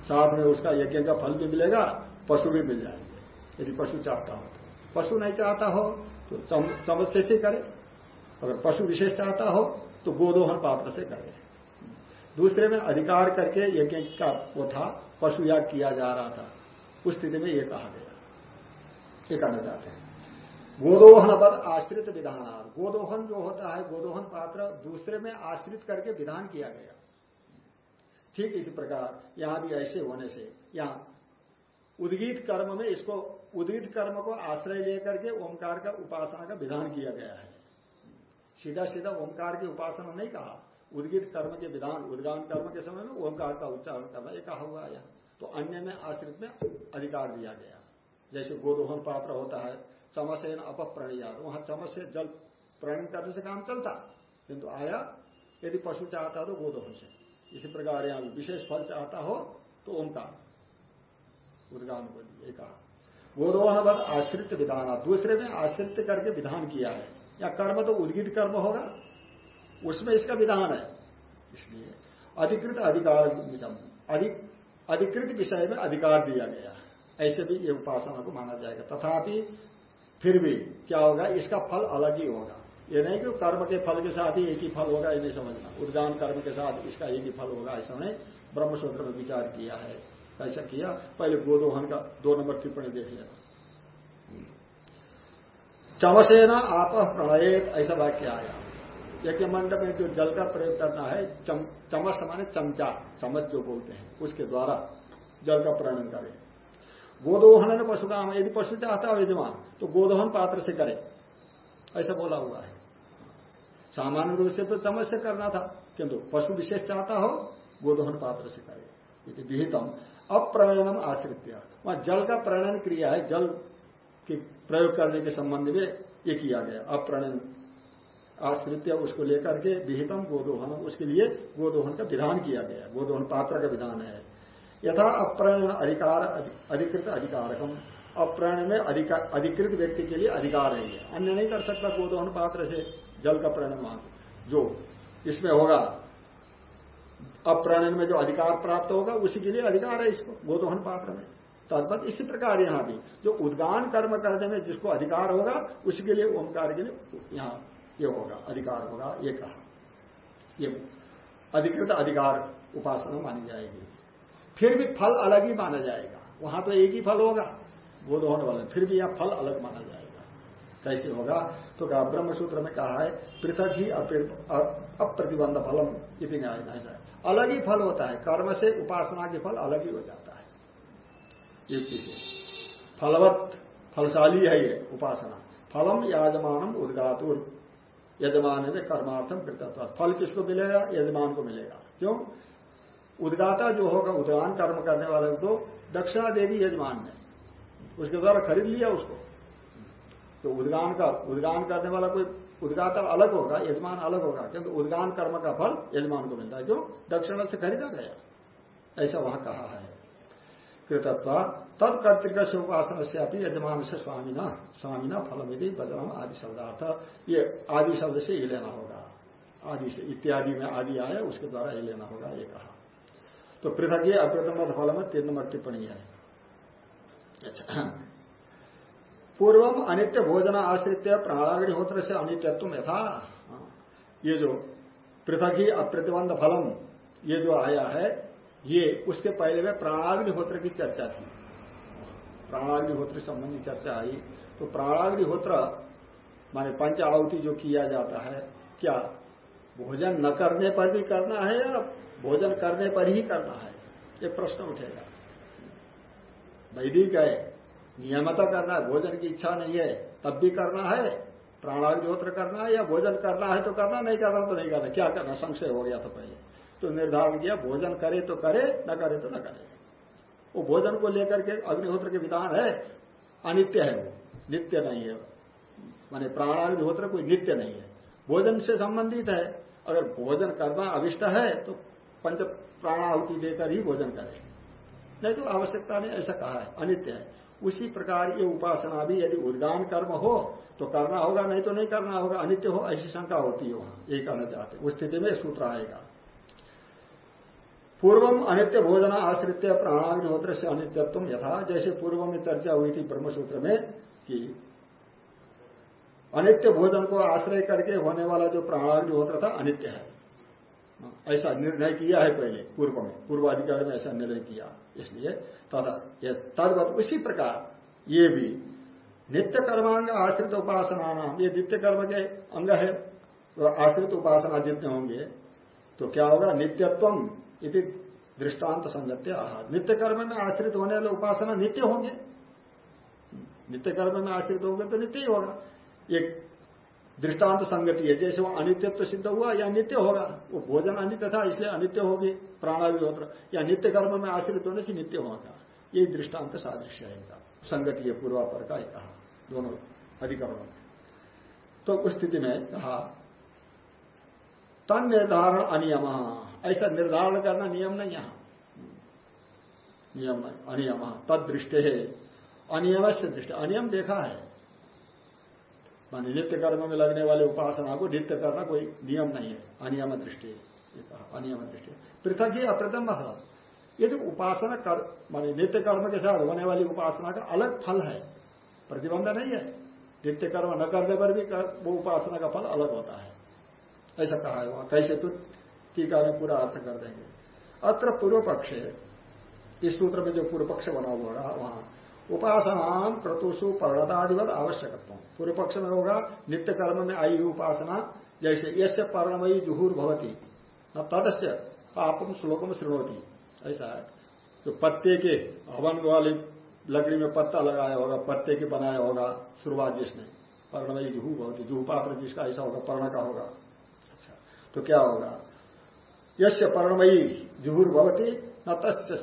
साथ में उसका यज्ञ का फल भी मिलेगा, पशु भी मिल जाएँगे, यदि पशु चाहता हो तो। पशु नहीं चाहता हो तो समझते से करे। अगर पशु विशेष चाहता हो तो गोदोहन पात्र से करे। दूसरे में अधिकार करके यज्ञ का वो था, पशु याग किया जा रहा था। उस स्थिति में ये कहा गया। ये कहना चाहते हैं। गोदोहन पद आश्रित विधान। गोदोहन जो होता है, गोदोहन पात्र दूसरे में आश्रित करके विधान किया गया। ठीक इसी प्रकार, यहाँ भी ऐसे होने से, यहाँ उद्गीत कर्म में इसको, उद्गीत कर्म को आश्रय लेकर के ओंकार का उपासना का विधान किया गया है। सीधा सीधा ओंकार की उपासना नहीं कहा। उद्गीत कर्म के विधान, उद्गान कर्म के समय में ओंकार का उच्चारण करना यह कहा हुआ है तो अन्य में आश्रित में अधिकार दिया गया। जैसे गोदोहन पात्र होता है, चमसेन अपप्रणिया। वहाँ चमस से जल प्रण करने से काम चलता, किंतु आया, यदि पशु चाहता तो गोदोहन से। इसी प्रकार यहाँ विशेष फल चाहता हो तो ओंकार। उदगान को कहा, गोदोहन आश्रित विधान। दूसरे में आश्रित करके विधान किया है। या कर्म तो उद्गित कर्म होगा, उसमें इसका विधान है। इसलिए अधिकृत अधिकार निगम, अधिक अधिकृत विषय में अधिकार दिया गया। ऐसे भी ये उपासना को माना जाएगा। तथापि फिर भी क्या होगा? इसका फल अलग ही होगा। ये नहीं कि कर्म के फल के साथ ही एक ही फल होगा, ये नहीं समझना। उद्गान कर्म के साथ इसका एक ही फल होगा, ऐसा नहीं। ब्रह्मसूत्र में विचार किया है। कैसा किया? पहले गोदोहन का दो नंबर टिप्पणी देख लेना। चमसेना आप प्रणयत, ऐसा वाक्य आया। यज्ञ मंडप में जो जल का प्रयोग करना है चम, चमस माने चमचा चमच जो बोलते हैं उसके द्वारा जल का प्रणयन करें। गोदोहन पशु काम यदि पशु चाहता हो यजमान तो गोदोहन पात्र से करे। ऐसा बोला हुआ है। सामान्य रूप से तो चम्मच से करना था किंतु पशु विशेष चाहता हो गोदोहन पात्र से करे। विहितम अप्रयणम आश्रित वहाँ जल का प्रणयन क्रिया है जल के प्रयोग करने के संबंध में ये किया गया अप्रणयन आश्रित उसको लेकर के विहितम गोदोहन उसके लिए गोदोहन का विधान किया गया गोदोहन पात्र का विधान है। यथा अप्रणयन अधिकार, अधिकृत अधिकारकम। अप्रणय में अधिकृत व्यक्ति के लिए अधिकार है अन्य नहीं कर सकता गोदोहन पात्र से, जल का प्रणय मान जो इसमें होगा अप्रणयन में जो अधिकार प्राप्त होगा, उसी के लिए अधिकार है इसको, गोदोहन पात्र में। तद्वत इसी प्रकार यहाँ भी, जो उद्गान कर्म करने में जिसको अधिकार होगा उसके लिए ओंकार के लिए यहाँ ये होगा, अधिकार होगा, ये कहा। ये अधिकृत अधिकार उपासना मानी जाएगी। फिर भी फल अलग ही माना जाएगा। वहाँ तो एक ही फल होगा गोदोहन वाले। फिर भी यह फल अलग माना जाएगा। कैसे होगा? तो कहा, ब्रह्मसूत्र में कहा है, पृथक ही अप्रतिबंध फलम इतनी ऐसा अलग ही फल होता है। कर्म से उपासना के फल अलग ही हो जाता है। युक्ति से फलवत, फलशाली है ये उपासना। फलम याजमानम उदगातुर। यजमान में कर्मार्थम कृतत्व फल किसको मिलेगा? यजमान को मिलेगा। क्यों? उदगाता जो होगा, उदगान कर्म करने वाले को दक्षिणा दे दी यजमान ने। उसके द्वारा खरीद लिया उसको। तो उदगान का, उदगान करने वाला कोई उदगाता अलग होगा, यजमान अलग होगा। क्योंकि उदगान कर्म का फल यजमान को मिलता है। क्यों? दक्षिणा से खरीदा गया। ऐसा वहाँ कहा है। कृतत्व तत्कर्तिक से उपासना से अभी यजमान से स्वामीना स्वामीना फलम यदि बदनाम आदि शब्दार्थ ये आदि शब्द से ही लेना होगा। आदि से इत्यादि में आदि आया, उसके द्वारा ही लेना होगा, ये कहा। तो पृथक ये अप्रतम फल में तीन नंबर टिप्पणी है। अच्छा। पूर्वम अनित्य भोजन आश्रित प्राणाग्निहोत्र से अनित्यत्व में था ये जो पृथक ही अप्रतिबंध फलम, ये जो आया है ये उसके पहले में प्राणाग्निहोत्र की चर्चा थी। प्राणाग्निहोत्र संबंधी चर्चा आई। तो प्राणाग्निहोत्र, माने पंच आहुति जो किया जाता है, क्या भोजन न करने पर भी करना है या भोजन करने पर ही करना है? ये प्रश्न उठेगा। वैदिक है, नियमता करना है, भोजन की इच्छा नहीं है, तब भी करना है, प्राणाग्निहोत्र करना है या भोजन करना है तो करना, नहीं करना तो नहीं करना। क्या करना? संशय हो गया था पहले। तो निर्धारण किया, भोजन करे तो करे, न करे तो न करे। वो भोजन को लेकर के अग्निहोत्र के विधान है, अनित्य है वो, नित्य नहीं है। माने प्राणाग्निहोत्र कोई नित्य नहीं है। भोजन से संबंधित है। अगर भोजन करना अविष्ट है तो पंच प्राणाहुति देकर ही भोजन करें। नहीं तो आवश्यकता नहीं, ऐसा कहा है, अनित्य है। उसी प्रकार ये उपासना भी यदि उद्गान कर्म हो तो करना होगा, नहीं तो नहीं करना होगा, अनित्य हो, ऐसी शंका होती है वहाँ। यही कहना चाहते उस स्थिति में सूत्र आएगा। पूर्वम अनित्य भोजन आश्रित प्राणाग्निहोत्र से अनित्यत्व यथा, जैसे पूर्व में चर्चा हुई थी ब्रह्मसूत्र में कि अनित्य भोजन को आश्रय करके होने वाला जो प्राणाग्निहोत्र था, अनित्य है। ऐसा निर्णय किया है पहले, पूर्व में। पूर्वाधिकार में ऐसा निर्णय किया, इसलिए तथा तदवत उसी प्रकार ये भी नित्य कर्मांग आश्रित उपासना नाम ये नित्य कर्म के अंग है तो आश्रित उपासना जितने होंगे तो क्या होगा? नित्यत्व इति दृष्टांत संगत्य आहार। नित्य कर्म में आश्रित होने वाले उपासना नित्य होंगे। नित्य कर्म में आश्रित होंगे तो नित्य ही होगा। एक दृष्टांत संगति है, जैसे वो अनित्यत्व सिद्ध हुआ या नित्य होगा, वो भोजन अनित्य था, इसलिए अनित्य होगी प्राणाविहोत्र या नित्य कर्म में आश्रित होने से नित्य होगा। ये दृष्टांत सादृश्य है इनका। संगति है पूर्वापर का कहा दोनों अधिकरणों। तो उस स्थिति में कहा तन निर्धारण अनियम। ऐसा निर्धारण करना नियम नहीं यहाँ नियम अनियम तद दृष्टि है। अनियम से दृष्टि अनियम देखा है। मानी नित्य कर्म में लगने वाले उपासना को नित्य करना कोई नियम नहीं है। अनियम दृष्टि अनियम दृष्टि। पृथक ही अप्रतम ये जो उपासना कर मानी नित्य कर्म के साथ होने वाली उपासना का अलग फल है। प्रतिबंध नहीं है। नित्य कर्म न करने पर भी कर, वो उपासना का फल अलग होता है। ऐसा कहा है वहाँ। कैसे तो टीका में पूरा अर्थ कर देंगे। अत्र पूर्व पक्ष इस सूत्र में जो पूर्व पक्ष बना हुआ रहा, वहाँ, उपासना क्रतुषु पर्णतादिवत आवश्यकत्व। पूर्व पक्ष में होगा, नित्य कर्म में आई उपासना, जैसे यश पर्णमयी जुहूर भवती, न तदस्य पापम श्लोकम श्रृणोती ऐसा है। तो पत्ते के हवन वाली लकड़ी में पत्ता लगाया होगा, पत्ते के बनाया होगा, शुरुआत जिसने, पर्णमयी जुहू भवती, जुहू पात्र जिसका, ऐसा होगा, पर्ण का होगा। अच्छा तो क्या होगा? यश पर्णमयी जुहूर भवती न तस्य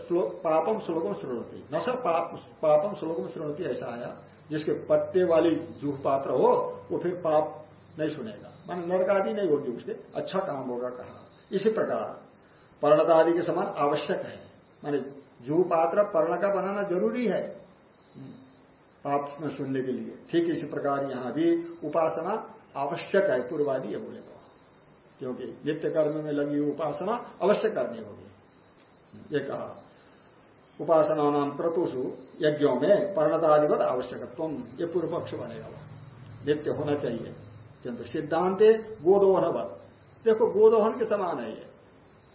पापम श्लोकम श्रृणती न सब पाप, पापम श्लोकम श्रृणती ऐसा आया। जिसके पत्ते वाली जूह पात्र हो वो फिर पाप नहीं सुनेगा। मान नरक आदि नहीं होगी उसके अच्छा काम होगा कहा। इसी प्रकार पर्णदादि के समान आवश्यक है। माने जूह पात्र पर्ण का बनाना ज़रूरी है पाप में सुनने के लिए। ठीक इसी प्रकार यहाँ भी उपासना आवश्यक है पूर्वादि ये बोले। क्योंकि नित्य कर्म में लगी उपासना अवश्य करनी होगी। ये कहा। उपासना नाम क्रतुषु यज्ञों में पर्णतादिवत आवश्यकत्व। ये पूर्व पक्ष बनेगा वह नित्य होना चाहिए। किंतु सिद्धांत गोदोहनवत। देखो, गोदोहन के समान है ये।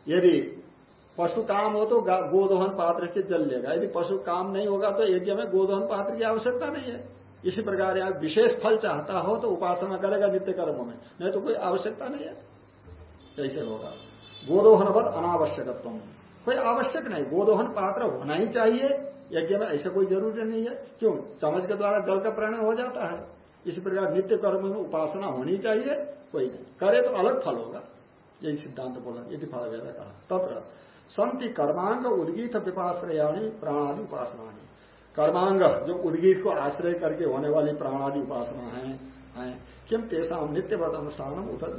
यदि पशु काम हो तो गोदोहन पात्र से जल लेगा। यदि पशु काम नहीं होगा तो यज्ञ में गोदोहन पात्र की आवश्यकता नहीं है। इसी प्रकार यहाँ विशेष फल चाहता हो तो उपासना करेगा नित्य कर्मों में। नहीं तो कोई आवश्यकता नहीं है। कैसे होगा? गोदोहनवत अनावश्यकत्व कोई आवश्यक नहीं गोदोहन पात्र होना ही चाहिए यज्ञ में ऐसा कोई ज़रूरी नहीं है। क्यों? चमच के द्वारा जल का प्रणय हो जाता है। इसी प्रकार नित्य कर्म में उपासना होनी चाहिए कोई नहीं। करे तो अलग फल होगा। यही सिद्धांत बोला यदि फल वेदा कहा। तत्र संति कर्मांग उद्गीत विपाश्रयाणी प्राणादि उपासना कर्मांग जो उद्गीत को आश्रय करके होने वाली प्राणादि उपासना है, किम तेसा नित्यवत अनुष्ठान उतर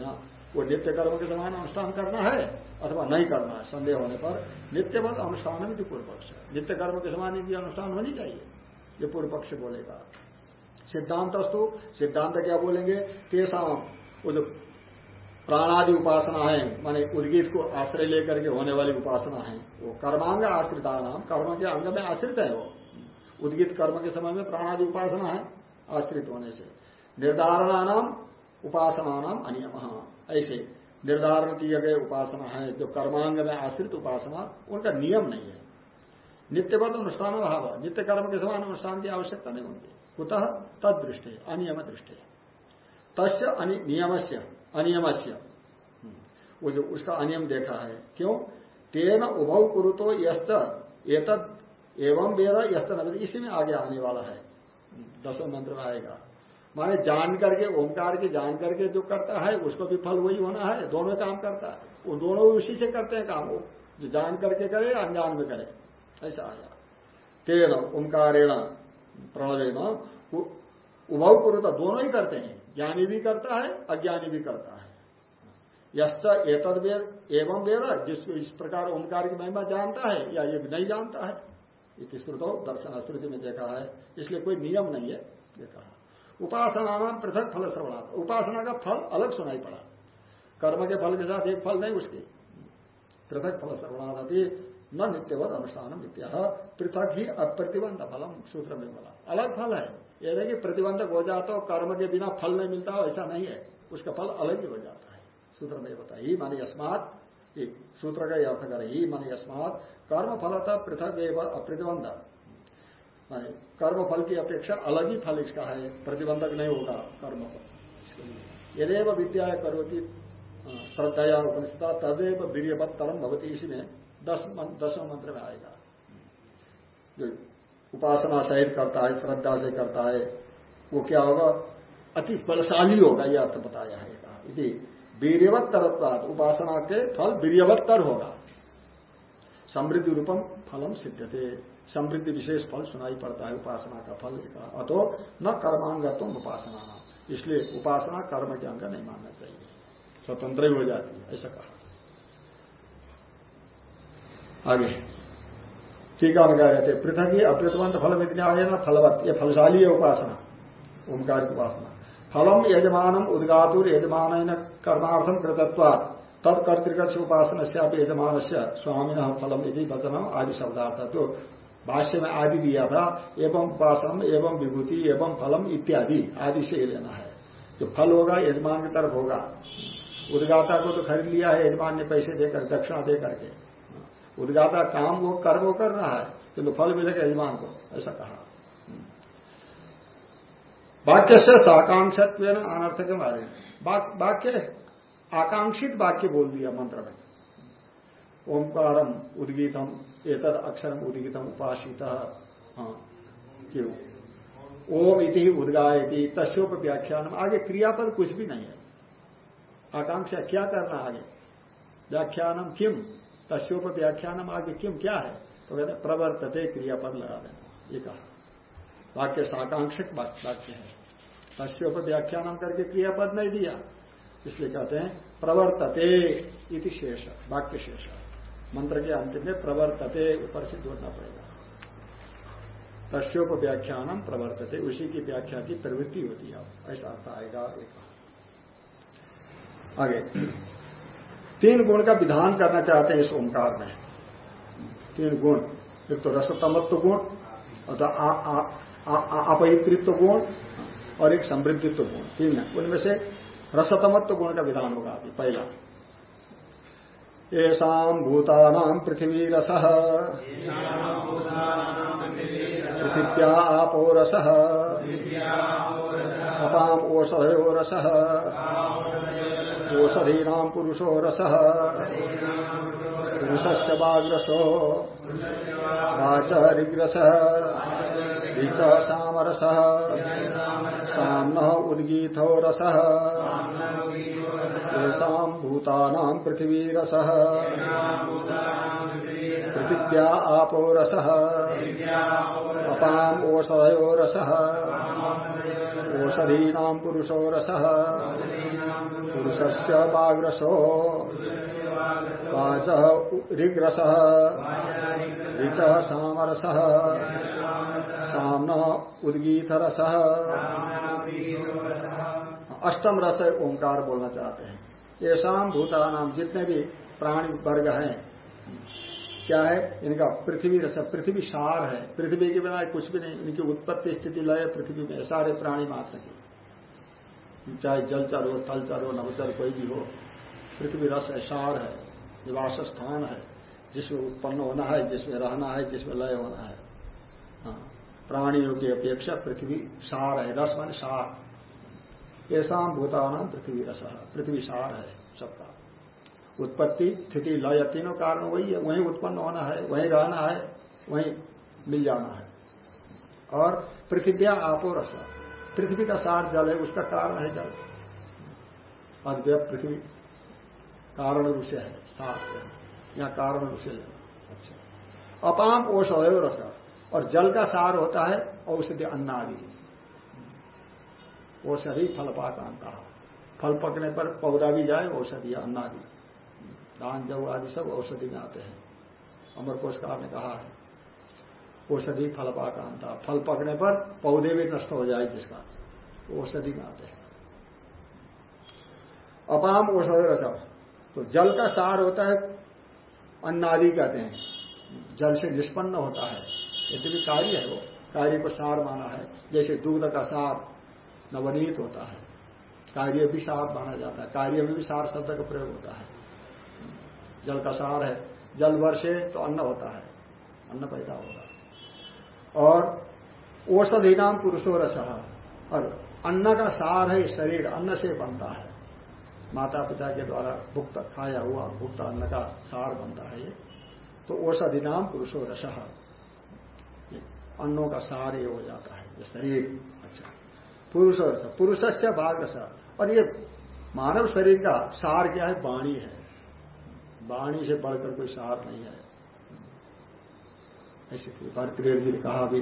वो नित्य कर्म के समान अनुष्ठान करना है अथवा नहीं करना है, संदेह होने पर नित्यवत अनुष्ठान भी पूर्व पक्ष है नित्य कर्म के समान इनकी अनुष्ठान होनी चाहिए, ये पूर्व पक्ष बोलेगा। सिद्धांत अस्तु, सिद्धांत क्या बोलेंगे? तेसा वो जो प्राणादि उपासना है, माने उद्गीत को आश्रय लेकर के होने वाली उपासना है, वो कर्मांग आश्रिता नाम कर्म के अंग में आश्रित है वो। उद्गीत कर्म के समय में प्राणादि उपासना है, आश्रित होने से। निर्धारणा नाम उपासना नाम अनियम। ऐसे निर्धारण किए गए उपासना है, जो कर्मांग में आश्रित उपासना, उनका नियम नहीं है। नित्यबद्ध अनुष्ठान भाव नित्य कर्म के समान अनुष्ठान की आवश्यकता नहीं होती। कुतः? तद दृष्टि अनियम दृष्टि तस्य नियम से अनियम से वो जो उसका अनियम देखा है, क्यों? तेन उभव कुरु तो यश्च एवं वेद यस्त इसी में आगे आने वाला है। दसों मंत्र आएगा। माने जान करके, ओंकार की जान करके जो करता है, उसको भी फल वही होना है, दोनों काम करता है। वो दोनों उसी से करते हैं काम, वो जो जान करके करे अनजान में करे। ऐसा आया। तेन ओंकारेण प्रणवेन। उभव कुरुता, दोनों ही करते हैं। ज्ञानी भी करता है, अज्ञानी भी करता है। यश्च एतद वेद, एवं वेद जिसको इस प्रकार ओंकार की महिमा जानता है, या ये नहीं जानता है श्रुतो दर्शन श्रुति में देखा है। इसलिए कोई नियम नहीं है, ये कहा। उपासना नाम पृथक फल श्रवणा उपासना का फल अलग सुनाई पड़ा। कर्म के फल के साथ एक फल नहीं उसकी। पृथक फल श्रवणादि न नित्यवत अनुष्ठान नित्य पृथक ही अप्रतिबंध फलम सूत्र में बोला। अलग फल है। यह नहीं कि प्रतिबंधक हो जाता हो कर्म के बिना फल नहीं मिलता हो ऐसा नहीं है। उसका फल अलग ही हो जाता है। सूत्र में बताया ही मानी अस्मात सूत्र का अर्थ करे ही मानी अस्मात कर्म फलता पृथक एवं अप्रतिबंध। कर्म फल की अपेक्षा अलग ही फल इसका है, प्रतिबंधक नहीं होगा कर्म फल इसके लिए। यदेव विद्या करोती श्रद्धया उपनिषता तदेव वीरवत तरम भवती इसी में दस दसवें मंत्र में आएगा। जो उपासना सहित करता है, श्रद्धा से करता है, वो क्या होगा? अति बलशाली होगा यह अर्थ बताया है यदि वीरवत्तर उपासना के फल वीरवत्तर होगा, समृद्धि रूपम फलम सिद्ध थे समृद्धि विशेष फल सुनाई पड़ता है, उपासना का फल अतो न कर्मांगत्व उपासना इसलिए उपासना कर्म के अंग नहीं मानना चाहिए। स्वतंत्र ही हो जाती है, ऐसा कहा। आगे। ठीक है कह रहे थे, पृथक ही अप्रतवंत फल आए ना फलवत। ये फलशाली है उपासना ओंकार की उपासना। फलम यजमानम उदगातुर यजमान कर्मार्थम कृतत्वात्। तत्कर्तृक उपासना से आप यजमान से स्वामी फलम यदि वचनम आदि शब्दार्थ तो भाष्य में आदि दिया था, एवं उपासम एवं विभूति, एवं फलम इत्यादि आदि से लेना है। जो फल होगा, यजमान की तरफ़ होगा। उदगाता को तो खरीद लिया है, यजमान ने पैसे देकर, दक्षिणा दे करके उदगाता काम वो कर्म वो कर रहा है, किंतु तो फल मिलेगा यजमान को, ऐसा कहा। वाक्य से साकांक्षत्व अनर्थ के मारे वाक्य आकांक्षित वाक्य बोल दिया मंत्र में। ओंकारम, उदगीतम एतद अक्षरम उदगीतम उपासित हाँ। क्यों? ओम इति उदगायती तस्ोप व्याख्यान आगे क्रियापद कुछ भी नहीं है। आकांक्षा, क्या करना आगे? व्याख्यानम किम? तस्ोप व्याख्यानम आगे किम? क्या है? तो कहते प्रवर्तते क्रियापद लगा देना ये कहा। वाक्य साकांक्षिक वाक्य है। तस्ोप व्याख्यानम करके क्रियापद नहीं दिया। इसलिए कहते हैं, प्रवर्तते इति शेष वाक्य शेष। मंत्र के अंत में प्रवर्तते ऊपर से जोड़ना पड़ेगा। तस्ोप व्याख्यानम प्रवर्तते, उसी की व्याख्या की प्रवृत्ति होती है। ऐसा अर्थ आएगा एक। आगे। तीन गुण का विधान करना चाहते हैं इस ओंकार में। तीन गुण, एक तो रसतमत्व गुण अर्थात अपहितृत्व गुण और एक समृद्धित्व गुण। तीन उनमें से रसतमत्व गुण का विधान होगा अभी पहला। येषा भूतानाम पृथ्वी रस पृथिव्या आपो रस अपाम ओषधयो रस ओषधीना पुरुषो रस पुरुषस्य वाग्रसो। वाचरिग्रस। ऋच सामरस। साम्न उद्गीथो रस। येषा भूतानां पृथिवीरस। पृथिव्या आपो रस। अपाम ओषधयो रस। ओषधीना पुरुषो रस। पुरुषस्य वाग्रसो वाच ऋग्रस, ऋच सामरस सामन उद्गीतरस। अष्टम रस ओंकार बोलना चाहते हैं। ये शाम भूतानाम जितने भी प्राणी वर्ग हैं, क्या है? इनका पृथ्वी रस, पृथ्वी सार है। पृथ्वी के बिना कुछ भी नहीं, इनकी उत्पत्ति स्थिति लय, पृथ्वी में सारे प्राणी मात्र की चाहे जलचर हो थलचर हो नवचर कोई भी हो, पृथ्वी रस है, सार है। निवास स्थान है, जिसमें उत्पन्न होना है, जिसमें रहना है, जिसमें लय होना है। हाँ प्राणियों की अपेक्षा पृथ्वी सार है, रस मान सार। ऐसा भूतान पृथ्वी रस, पृथ्वी सार है सबका। उत्पत्ति, स्थिति, लय तीनों कारण वही है, वहीं उत्पन्न होना है, वहीं रहना है, वहीं मिल जाना है। और पृथ्व्या आपो रस, पृथ्वी का सार जल है, उसका कारण है जल। अद्वय पृथ्वी कारण रूप से है। या कारण रूप से अच्छा। अपाम औषध रस और जल का सार होता है औषधि अन्नादि औषधि फलपाकान कहा फल पकने पर पौधा भी जाए औषधि अन्नादि धान जव आदि सब औषधि में आते हैं। अमर कोशकार ने कहा है। औषधि फल फलपाकांता फल पकने पर पौधे भी नष्ट हो जाए जिसका। औषधि में आते हैं। अपाम औषध रसम तो जल का सार होता है अन्नादि कहते हैं। जल से निष्पन्न होता है। यद्यपि कार्य है वो, कार्य को सार माना है। जैसे दूध का सार नवनीत होता है। कार्य भी सार माना जाता है। कार्य में भी सार शब्द का प्रयोग होता है। जल का सार है। जल वर्षे तो अन्न होता है। अन्न पैदा होगा। और औषधि नाम पुरुषो रस। और अन्न का सार है, शरीर अन्न से बनता है। माता पिता के द्वारा भुक्त खाया हुआ भुक्त अन्न का सार बनता है ये। तो औषधि नाम पुरुषो रस। अन्नों का सार ये हो जाता है शरीर अच्छा। पुरुष रस। पुरुष से भाग रस और ये मानव शरीर का सार क्या है? वाणी है। वाणी से बढ़कर कोई सार नहीं है। ऐसे भारतीय जी ने कहा भी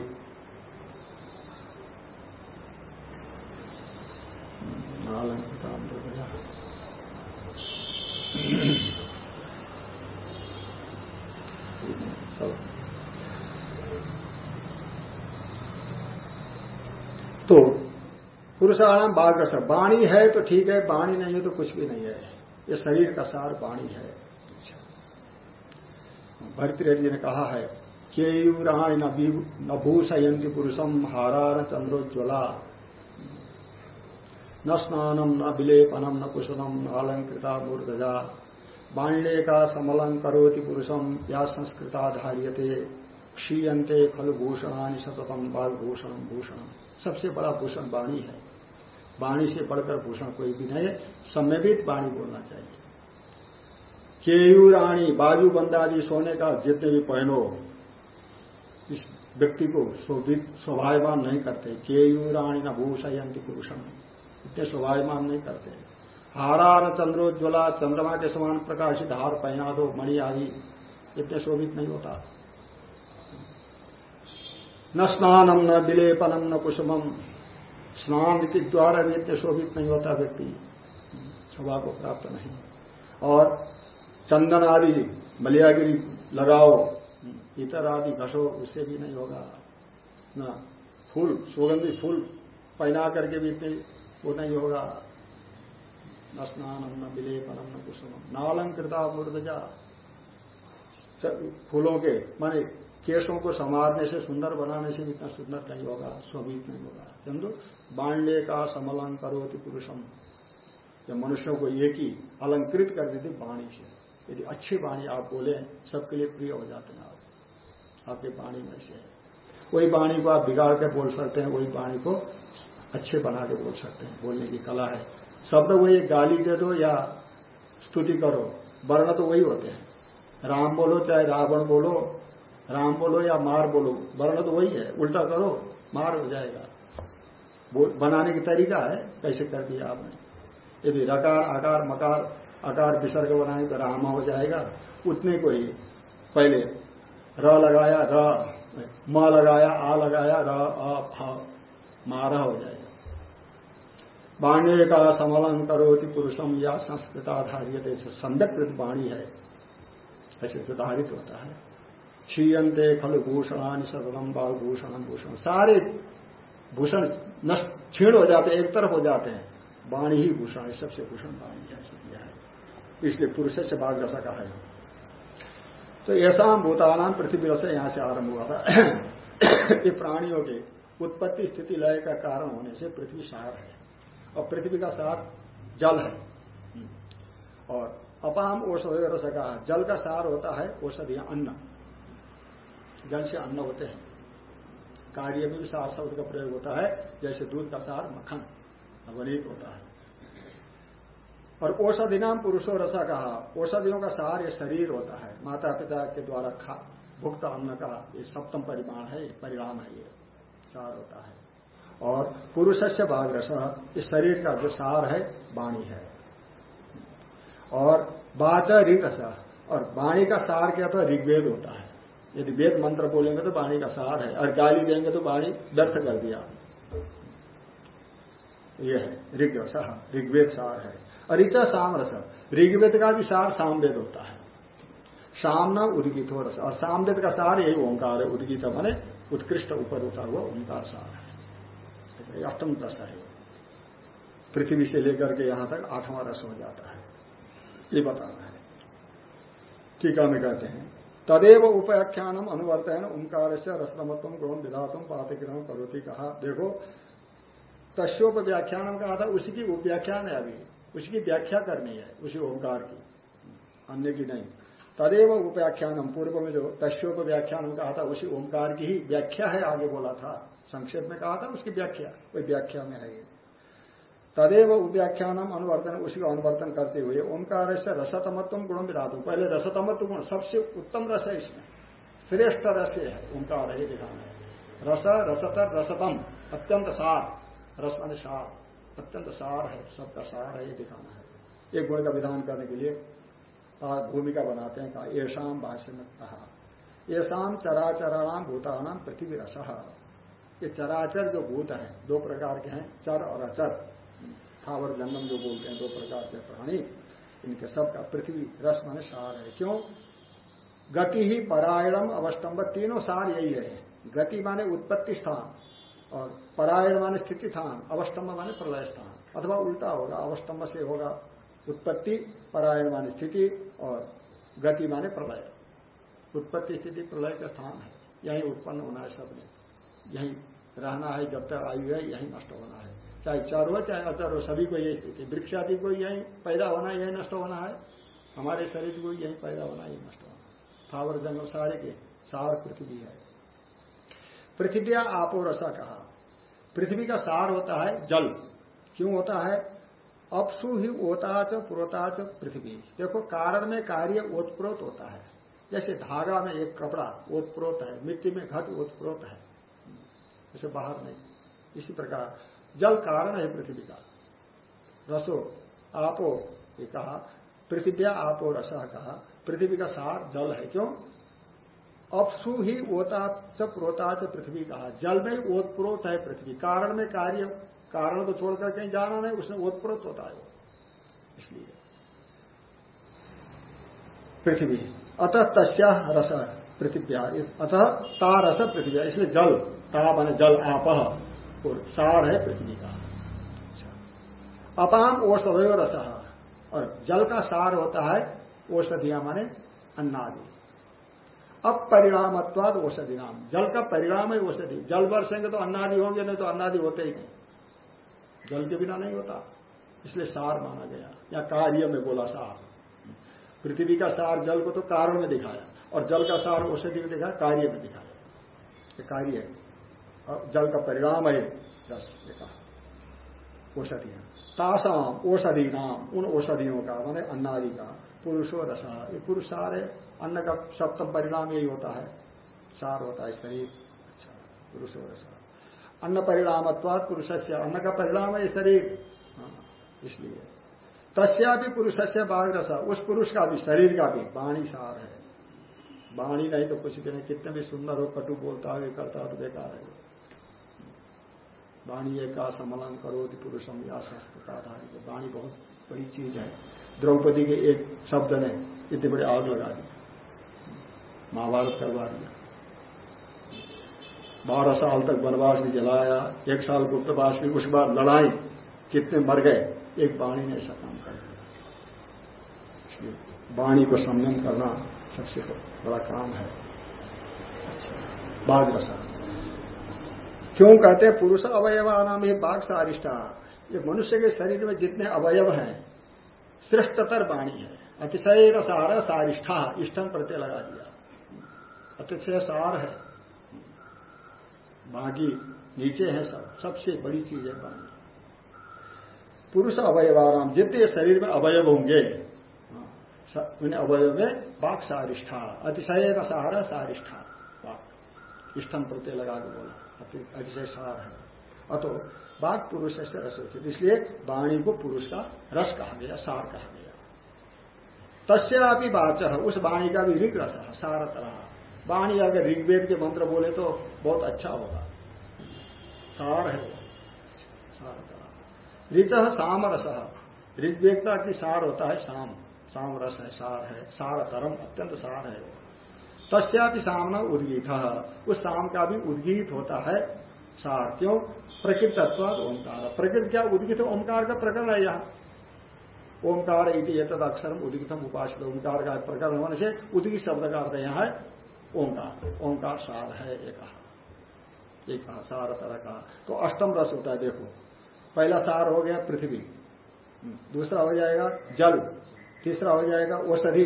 तो पुरुषाणाम बाग्रस वाणी है तो ठीक है वाणी नहीं है तो कुछ भी नहीं है। ये शरीर का सार वाणी है। भरती रेड्डी जी ने कहा है केयूराणी न भूषयंती पुरुषम हारार चंद्रोज्वला न स्नानम न विलेपनम न कुशलम, न अलंकृता मूर्धजा। बाण्डे का करोति पुरुषम या संस्कृता धार्यते। क्षीयते खल भूषणानि सततम बाल भूषण। भूषण सबसे बड़ा भूषण वाणी है। वाणी से बढ़कर भूषण कोई भी नहीं सम्यवित वाणी बोलना चाहिए। केयूराणी बाजू बंदादी सोने का जितने भी पहनो, इस व्यक्ति को शोभित स्वभावान नहीं करते। केयूराणी न भूषयंती पुरुषम। इतने स्वभावान नहीं करते। हारार चंद्रोज्वला चंद्रमा के समान प्रकाशित हार पहना दो मणि आदि, इतने शोभित नहीं होता। न स्नानम, न विलेपनम, न कुसुमम, स्नान के द्वारा भी इतने शोभित नहीं होता व्यक्ति। स्वभाव को प्राप्त नहीं। और चंदन आदि, मलियागिरी लगाओ, इतर आदि घसो, उससे भी नहीं होगा। न, फूल सुगंधित फूल पहना करके भी इतने वो नहीं होगा न स्नानम न विलेपनम न कुसुमम नालंकृता मूर्धजा। फूलों के, माने केशों को संवारने से, सुंदर बनाने से इतना सुंदर नहीं होगा स्वभित नहीं होगा समझो? बाण्डे का समलन करोति पुरुषम। जब मनुष्यों को एक ही अलंकृत कर देती वाणी से। यदि अच्छी वाणी आप बोले, सबके लिए प्रिय हो जाते हैं आप। आपकी वाणी में से। वही वाणी को आप बिगाड़ के बोल सकते हैं, वही वाणी को अच्छे बना के बोल सकते हैं, बोलने की कला है। शब्द वही गाली दे दो या स्तुति करो वर्ण तो वही होते हैं। राम बोलो चाहे रावण बोलो, राम बोलो या मार बोलो वर्ण तो वही है, उल्टा करो, मार हो जाएगा। बनाने की तरीका है, कैसे कर दिया आपने। यदि रकार, आकार, मकार, आकार विसर्ग बनाए तो राम हो जाएगा। उतने को ही पहले र लगाया, र, म लगाया, आ लगाया, र, अ मारा हो जाएगा। बाण्य का समलन करोति पुरुषम या संस्कृताधार्य संदकृत वाणी है। ऐसे सुधारित होता है। क्षीयते खल भूषणानि बाल भूषण भूषण। सारे भूषण नष्ट, क्षीण हो जाते हैं, एक तरफ़ हो जाते हैं। वाणी ही भूषण है, सबसे भूषण वाणी है इसलिए पुरुष से भाग रसा कहा है। तो ऐसा भूतानाम पृथ्वी रस यहाँ से आरंभ हुआ था। ये प्राणियों के उत्पत्ति स्थिति लय का कारण होने से पृथ्वी सार है। और पृथ्वी का सार जल है। और अपाम औषध रस का जल का सार होता है औषधियाँ अन्न। जल से अन्न होते हैं। कार्य में भी सार शब्द का प्रयोग होता है, जैसे दूध का सार मक्खन, अवनीत होता है। और औषधि नाम पुरुषो रसा कहा औषधियों का सार ये शरीर होता है। माता पिता के द्वारा खा, भुक्त अन्न का ये सप्तम परिमाण है परिणाम है ये, सार होता है। और पुरुष से भाग रस इस शरीर का जो सार है वाणी है। और बाचा ऋग और वाणी का सार क्या था? ऋग्वेद होता है। यदि वेद मंत्र बोलेंगे तो वाणी का सार है, और गाली देंगे तो वाणी व्यर्थ कर दिया। यह है ऋग ऋग्वेद सार है। और इचा साम रस ऋग्वेद का भी सार सामवेद होता है। सामना उदगित हो रस, और सामवेद का सार यही ओंकार है। उदगित मैंने उत्कृष्ट, ऊपर उठा हुआ ओंकार सार है। अष्टम रस है। पृथ्वी से लेकर के यहाँ तक आठवां रस हो जाता है। ये बताना है। टीका में कहते हैं, तदेव उपाख्यानम अनुवर्तन ओंकार से रसनमत्व गुण विधातम पातिक्रम करोती कहा। देखो तस्ोप व्याख्यान कहा था, उसी की व्याख्यान है अभी उसकी व्याख्या करनी है, उसी ओंकार की। अन्य की नहीं। तदेव उपाख्यानम, पूर्व में जो तस्ोप व्याख्यान कहा था, उसी ओंकार की ही व्याख्या है, आगे बोला था। संक्षेप में कहा था, उसकी व्याख्या वही व्याख्या में है तदेव व्याख्यानम अनुवर्तन, उसी का अनुवर्तन करते हुए ओंकार से रसतमत्व गुण विधातु। पहले रसतमत्व गुण, सबसे उत्तम रस है इसमें। श्रेष्ठ रस है, ओंकार है दिखाना है। रस, रसत, रसतम, अत्यंत सार। रस मान सार। अत्यंत सार है, सबका सार है, ये दिखाना है। एक गुण का विधान करने के लिए भूमिका बनाते हैं, कहा येषाम भाष्य में कहा येषाम चराचराणाम भूतानाम पृथ्वी रस ये चराचर जो भूत है, दो प्रकार के हैं, चर और अचर। थावर जंगम जो बोलते हैं, दो प्रकार के प्राणी। इनके सबका पृथ्वी रस माने सार है। क्यों? गति ही परायणम अवस्टम्ब तीनों सार यही है। गति माने उत्पत्ति स्थान और परायण माने स्थिति स्थान। अवस्टम्ब माने प्रलय स्थान। अथवा उल्टा होगा अवस्टम्ब से होगा उत्पत्ति, परायण माने स्थिति और गति माने प्रलय। उत्पत्ति, स्थिति, प्रलय का स्थान है। यही उत्पन्न होना है सबने। यही रहना है, जब तक आयु है, यही नष्ट होना है। चाहे चर हो, चाहे अचर हो, सभी को यही स्थिति वृक्ष आदि को यही पैदा होना, यही नष्ट होना है। हमारे शरीर को यही पैदा होना, यही नष्ट होना थावर जंगल सारे के सार पृथ्वी है। पृथ्वी आपो रसा कहा। पृथ्वी का सार होता है जल। क्यों होता है? अपसु ही ओताच पुरोताच पृथ्वी। देखो, कारण में कार्य ओतप्रोत होता है। जैसे धागा में एक कपड़ा ओतप्रोत है, मिट्टी में घट ओतप्रोत है। जैसे बाहर नहीं। इसी प्रकार, जल कारण है पृथ्वी का। रसो, आपो, ये कहा, पृथ्व्या आपो रस कहा, पृथ्वी का सार जल है। क्यों? अपसु ही ओता च प्रोता च पृथ्वी कहा। जल में ओतप्रोत है पृथ्वी। कारण में कार्य, कारण को छोड़कर कहीं जाना नहीं, उसमें ओतप्रोत होता है इसलिए। पृथ्वी। अतः तस्या रस। पृथ्व्या अतः ता रस पृथ्वी इसलिए जल, ता बने जल, आप, और सार है पृथ्वी का। अच्छा। अपाम औषधयो रस, और जल का सार होता है औषधिया माने अन्नादि। अब परिणामत्वाद औषधि नाम जल का परिणाम है औषधि। जल बरसेंगे तो अन्नादि होंगे, नहीं तो अन्नादि होते ही नहीं। जल के बिना नहीं होता। इसलिए सार माना गया। या कार्य में बोला सार। पृथ्वी का सार जल को तो कारण में दिखाया। और जल का सार औषधि में दिखा कार्य में दिखाया ये कार्य है। और जल का परिणाम है दस कहा। औषधियाँ तासाम औषधि नाम उन औषधियों का मैंने अन्नादि का पुरुषो रसा। ये पुरुष सार है अन्न का सप्तम परिणाम यही होता है। सार होता है शरीर। अच्छा पुरुषो रसा। अन्न परिणामत्वाद पुरुष से अन्न का परिणाम है शरीर। हाँ, इसलिए। तस्या भी पुरुष से बाघ रसा उस पुरुष का भी शरीर का भी वाणी सार है। वाणी नहीं तो कुछ भी नहीं। कितने भी सुंदर हो, कटु बोलता हो, करता हो तो बेकार है। वाणी का सम्मलन करो तो पुरुषम या संस्कृत वाणी बहुत बड़ी चीज़ है। द्रौपदी के एक शब्द ने इतनी बड़ी आग लगा दी। महाभारत करवा दिया। बारह साल तक वनवास भी जलाया। एक साल गुप्तवास भी। उस बार लड़ाई। कितने मर गए। एक वाणी ने ऐसा काम कर दिया। वाणी को संयम करना सबसे बड़ा काम है। बाघ रसा। क्यों कहते हैं? पुरुष अवयवा नाम ये बाघ सारिष्ठा ये मनुष्य के शरीर में जितने अवयव हैं श्रेष्ठतर वाणी है। अतिशय रसार सारिष्ठा इष्टम प्रत्यय लगा दिया। अतिशय सार है। बाकी नीचे है सब। सबसे बड़ी चीज़ है पानी पुरुष अवयवाराम जितने शरीर में अवयव होंगे हाँ, उन अवयव में बाक सारिष्ठा अतिशय का सहारा सारिष्ठा वाक। इष्टम प्रत्यय लगा के बोला अतिशय सार है। अतो बाघ पुरुष से रस होती इसलिए वाणी को पुरुष का रस कहा गया, सार कहा गया। तस्या भी वाच, उस वाणी का भी ऋग रस है सार तरह वाणी अगर ऋग्वेद के मंत्र बोले तो बहुत अच्छा होगा। सार है सार ऋच साम रस ऋग्वेदता की सार होता है, साम। साम रस है, सार है सार तरम अत्यंत सार है। वो तस्यापि सामना उद्गीत उस शाम का भी उद्गीत होता है, सार। क्यों? प्रकृत ओंकार। प्रकृत क्या उद्गित? ओंकार का प्रकरण है यहाँ। ओंकार इति तद अक्षर उद्गितम उपास ओंकार का प्रकरण होने से उद्गित शब्द का अर्थ यहाँ है ओंकार। ओंकार सार है एक। सार तरह कहा। तो अष्टम रस होता है, देखो। पहला सार हो गया पृथ्वी। दूसरा हो जाएगा जल। तीसरा हो जाएगा औषधि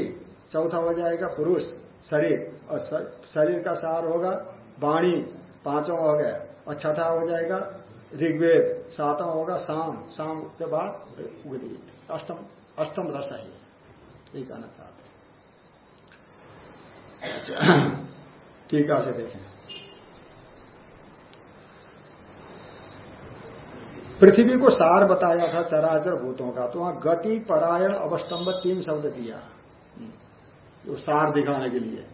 चौथा हो जाएगा पुरुष, शरीर, और शरीर का सार होगा वाणी, पांचवा हो गया, और छठा हो जाएगा ऋग्वेद, सातवा होगा शाम शाम के बाद अष्टम अष्टम रस है ये। कहना टीका से देखें। पृथ्वी को सार बताया था चराचर भूतों का तो वहाँ गति, परायण, अवस्तंभ तीन शब्द दिया। जो सार दिखाने के लिए।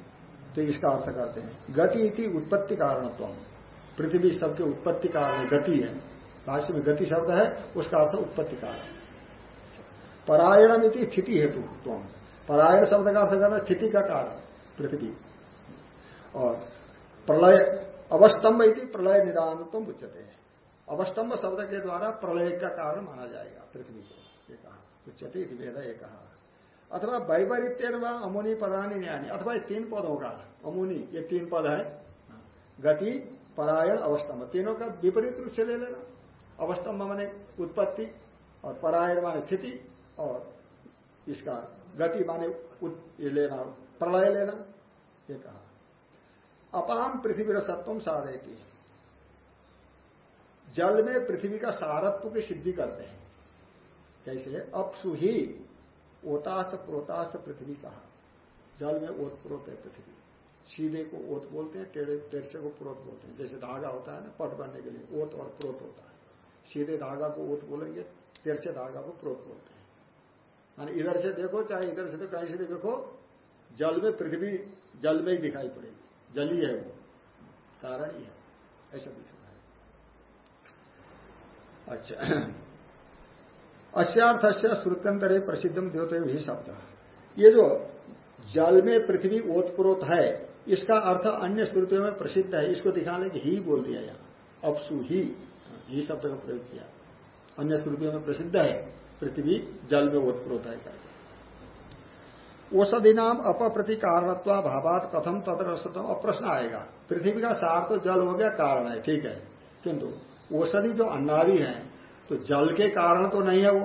तो इसका अर्थ करते हैं, गति इति उत्पत्ति कारणत्व पृथ्वी शब्द के उत्पत्ति कारण गति है। भाष्य में गति शब्द है, उसका अर्थ उत्पत्ति कारण। परायणम इति स्थिति हेतु तुम परायण शब्द का अर्थ करना स्थिति का कारण, पृथ्वी। और प्रलय, अवस्तंभ इति प्रलय निदान तो उच्चते हैं अवस्तंभ शब्द के द्वारा प्रलय का कारण माना जाएगा। पृथ्वी को, ये कहा। वेद कहा। अथवा वैपरीत्य अमुनि पदानी न्याय अथवा ये तीन पद होगा। अमुनि, ये तीन पद है। गति परायण अवस्था तीनों का विपरीत रूप से ले लेना। अवस्थम्भ माने उत्पत्ति, और परायण माने स्थिति, और इसका गति माने लेना, प्रलय लेना, ये कहा। अपाम पृथ्वी सत्वम साधयती। जल में पृथ्वी का सारत्व की सिद्धि करते हैं। कैसे अपसु ही ओताश प्रोताश पृथ्वी कहा। जल में ओत प्रोत है पृथ्वी। सीधे को ओत बोलते हैं, टेढ़े तेरसे को प्रोत बोलते हैं। जैसे धागा होता है ना, पट बनने के लिए ओत और प्रोत होता है। सीधे धागा को ओत बोलेंगे तिरछे धागा को प्रोत बोलते हैं। मानी इधर से देखो, चाहे इधर से तो कहीं से देखो, जल में पृथ्वी, जल में ही दिखाई पड़ेगी। जल ही वो, कारण ही है। ऐसा दिख है अच्छा। अश्यार्थ से प्रसिद्धम द्योत ही शब्द। ये जो जल में पृथ्वी ओतप्रोत है, इसका अर्थ अन्य श्रुतियों में प्रसिद्ध है। इसको दिखाने की ही बोल दिया यहाँ। अपसु ही ही शब्द का प्रयोग किया। अन्य श्रुतियों में प्रसिद्ध है, पृथ्वी जल में ओतप्रोत है औषधि नाम अप्रति कारणत्वा भावात कथम तत्र अप्रश्न आएगा। पृथ्वी का सार तो जल हो गया, कारण है, ठीक है। किंतु औषधि जो अन्नादि है तो जल के कारण तो नहीं है वो।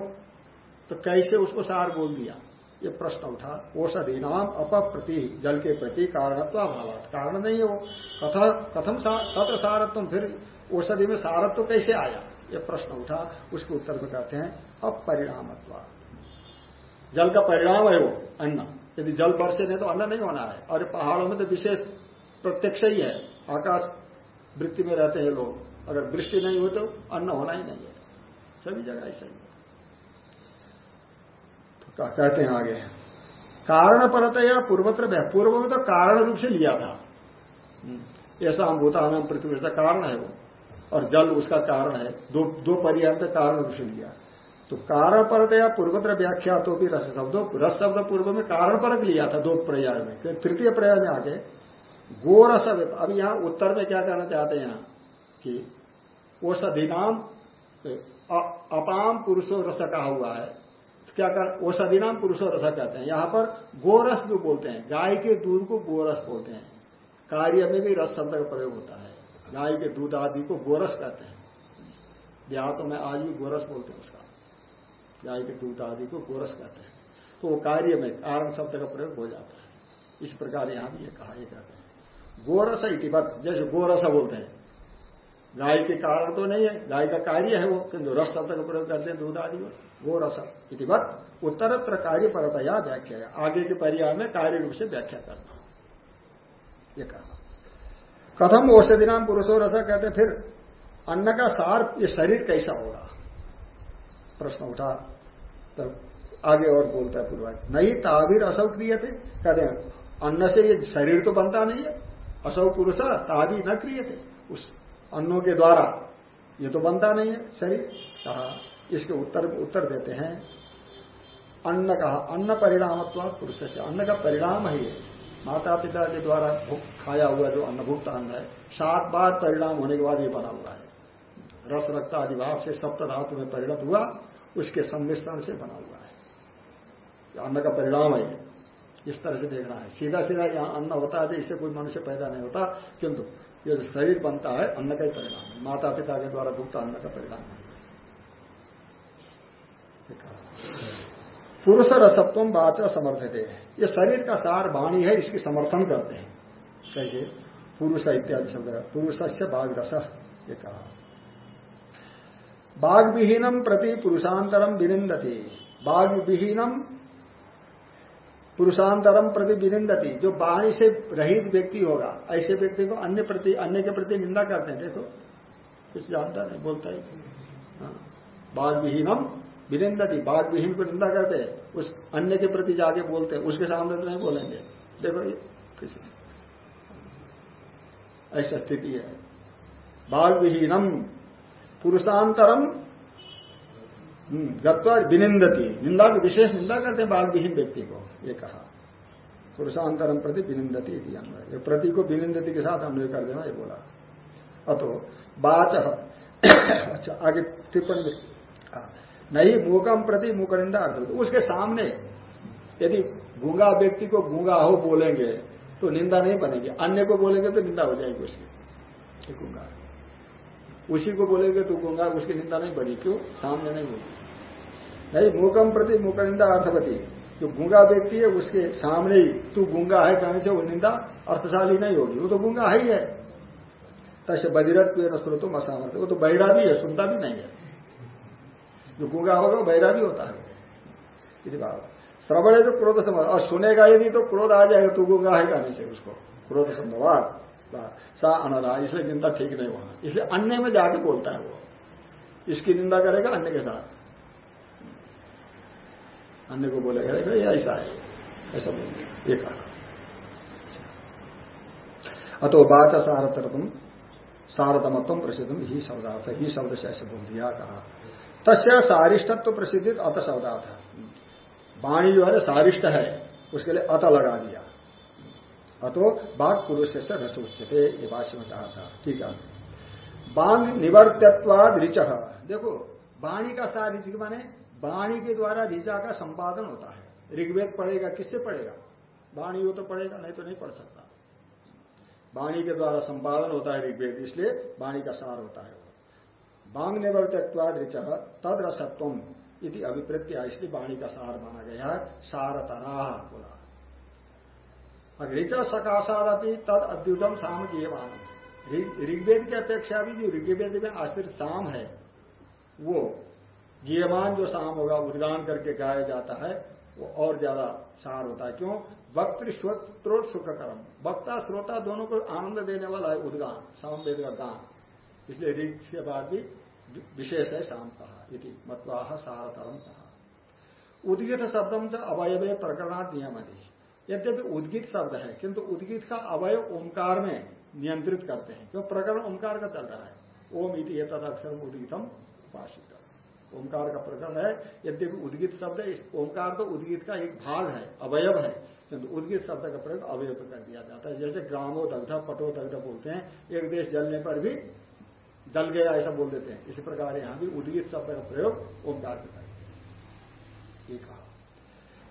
तो कैसे उसको सार बोल दिया? ये प्रश्न उठा। औषधि नाम अप्रति जल के प्रति कारणत्व भावात कारण नहीं है वो। कथा, कथम तत्र सारत्व, फिर औषधि में सारत्व तो कैसे आया? ये प्रश्न उठा। उसके उत्तर में कहते हैं अपरिणाम जल का परिणाम है वो, अन्न। यदि जल बरसे नहीं तो अन्न नहीं होना है। और पहाड़ों में तो विशेष प्रत्यक्ष ही है। आकाश वृत्ति में रहते हैं लोग। अगर वृष्टि नहीं हो तो अन्न होना ही नहीं है। सभी जगह ऐसा ही तो कहते हैं आगे? कारण परतया पूर्वत्र पूर्व में तो कारण रूप से लिया था। हम्म। ऐसा हम होता भूतान पृथ्वी ऐसा कारण है वो। और जल उसका कारण है। दो दो पर्याय कारण रूप से लिया। तो कारण परत या पूर्वत्र व्याख्या तो भी रस शब्द रस शब्द पूर्व में कारण परक लिया था दो पर्याय में। तृतीय पर्याय में आगे गोरस अब यहाँ उत्तर में क्या कहना चाहते हैं? कि औषधि नाम अपाम पुरुषो रस कहा हुआ है। क्या कर औषधि नाम पुरुषो रस कहते हैं। यहाँ पर गोरस जो बोलते हैं। गाय के दूध को गोरस बोलते हैं। कार्य में भी रस शब्द का प्रयोग होता है। गाय के दूध आदि को गोरस कहते हैं। देहातों में आज भी गोरस बोलते हैं उसका। गाय के दूध आदि को गोरस कहते हैं। तो वो कार्य में कारण शब्द का प्रयोग हो जाता है। इस प्रकार यहाँ भी ये कहा कहते हैं। गोरस इतिवत जैसे गोरस बोलते हैं। गाय के कारण तो नहीं है। गाय का कार्य है वो, किंतु रस शब्द का प्रयोग करते हैं दूध आदि में। गोरस इतिवत उत्तरत्र कार्य परतया व्याख्या है आगे के पर्याय में कार्य रूप से व्याख्या करना। ये कहा। कथम औषधि नाम पुरुषो रस कहते फिर अन्न का सार ये शरीर कैसा होगा? प्रश्न उठा। तब आगे और बोलता है पूर्वाज नहीं ताबिर असौ क्रिय थे कहते अन्न से ये शरीर तो बनता नहीं है। असौ पुरुष ताबी न क्रिय थे उस अन्नों के द्वारा। ये तो बनता नहीं है, शरीर। कहा, इसके उत्तर उत्तर देते हैं। अन्न कहा, अन्न परिणामत्व पुरुष से अन्न का परिणाम ही है। माता पिता के द्वारा खाया हुआ जो अन्नभुक्त अन्न है, सात बार परिणाम होने के बाद ये बना हुआ है। रस, रक्त आदि भाव से सप्त धातु में परिणत हुआ, उसके सम्मिश्रण से बना हुआ है। अन्न का परिणाम है। इस तरह से देखना है। सीधा सीधा यहाँ अन्न होता है तो इससे कोई मनुष्य पैदा नहीं होता। किंतु ये जो शरीर बनता है, अन्न का ही परिणाम है। माता पिता के द्वारा भुगत अन्न का परिणाम है। पुरुष रसत्व बाच समर्थते ये शरीर का सार वाणी है, इसकी समर्थन करते हैं। कहिए, पुरुष इत्यादि शब्द पुरुष से बाघ रस ये कहा। बाघ विहीनम प्रति पुरुषांतरम विनिंदती बाघ विहीनम पुरुषांतरम प्रति विनिंदती जो वाणी से रहित व्यक्ति होगा, ऐसे व्यक्ति को अन्य प्रति, अन्य के प्रति निंदा करते हैं। देखो, कुछ जानता नहीं, बोलता ही हाँ। बाघ विहीनम विनिंदती बाघ विहीन को निंदा करते हैं। उस अन्य के प्रति जाके बोलते हैं। उसके सामने तो नहीं बोलेंगे। देखो ये किसी ऐसा स्थिति है। बाघ विहीनम पुरुषांतरम गत्वा विनिंदती निंदा की विशेष निंदा करते हैं बाघ विहीन व्यक्ति को ये कहा। पुरुषांतरम प्रति विनिंदती ये प्रति को विनिंदती के साथ हमने कर देना, ये बोला। अतो बाच अच्छा आगे टिप्पणी। नहीं मूकम प्रति मुकरिंदा अर्थ उसके सामने यदि गूँगा व्यक्ति को गूँगा हो बोलेंगे तो निंदा नहीं बनेगी। अन्य को बोलेंगे तो निंदा हो जाएगी उसकी। गुंगा। उसी को बोलेगे, तू गुंगा, उसकी निंदा नहीं बढ़ी क्यों? सामने नहीं बोली नहीं मूकम प्रति मूक निंदा अर्थवती। जो गुंगा व्यक्ति है, उसके सामने ही, तू गुंगा है, कहने से वो निंदा अर्थशाली नहीं होगी। वो तो गुंगा है ही है। तसे बदिरत पे स्रोतो असामर्थ। वो तो बैरा भी है, सुनता भी नहीं है। जो गुंगा होगा, वो बैरा भी होता है। यदि बात। श्रवण है तो क्रोध संभव और सुनेगा यदि तो क्रोध आ जाएगा, तू गुंगा है, कहने से उसको। क्रोध संभवात सा अनरा इसलिए निंदा ठीक नहीं होना। इसलिए अन्य में जाके बोलता है वो। इसकी निंदा करेगा अन्य के साथ। अन्य को बोलेगा ऐसा है। ऐसा बोलते ये कहा। अतो बात सारतम सारतमत्व प्रसिद्ध ही शब्दार्थ। ही शब्द से ऐसे बोल दिया, कहा। तस्य सारिष्टत्व प्रसिद्धित अत शब्दार्थ। वाणी जो है सारिष्ट है, उसके लिए अत लगा दिया। अतो बाघ पुरुष से रस उच्चते ये भाष्य में कहा था ठीक है। बांग निवर्तत्वाद ऋच। देखो वाणी का सार ऋच माने वाणी के द्वारा ऋचा का संपादन होता है। ऋग्वेद पढ़ेगा, किससे पढ़ेगा? वाणी हो तो पढ़ेगा, नहीं तो नहीं पढ़ सकता। वाणी के द्वारा संपादन होता है ऋग्वेद, इसलिए वाणी का सार होता है। बांग निवर्तत्वाद ऋच तद रसत्व इति अभिप्रत्या, इसलिए वाणी का सार माना गया है, सारतरा बोला। ऋचा सकाशाद अपनी तद अद्युतम साम मान ऋग्वेद की अपेक्षा भी जो ऋग्वेद में आश्रित साम है, वो गीयमान जो साम होगा, उद्गान करके गाया जाता है, वो और ज़्यादा सार होता है। क्यों? वक्त श्रोत्रो सुख कर्म वक्ता, श्रोता दोनों को आनंद देने वाला है, उद्गान साम वेद का गान। इसलिए ऋग के बाद भी विशेष है शाम कहा यदि मतवाह सारतरम कहा। उद्गित शब्दम च अवयव प्रकरणात् नियम यद्यपि उद्गित शब्द है, किंतु उद्गित का अवय ओंकार में नियंत्रित करते हैं, क्यों? प्रकरण ओंकार का चल रहा है। ओम इति ये तदक्षर उद्गितम उपासित ओंकार का प्रकरण है, यद्यपि उद्गित शब्द है ओंकार तो उद्गित का एक भाग है, अवयव है, किंतु उद्गित शब्द का प्रयोग अवयव कर दिया जाता है। जैसे ग्रामो दग्ध, पटो दग्ध बोलते हैं, एक देश जलने पर भी जल गया, ऐसा बोल देते हैं। इसी प्रकार यहाँ भी उद्गित शब्द का प्रयोग ओंकार के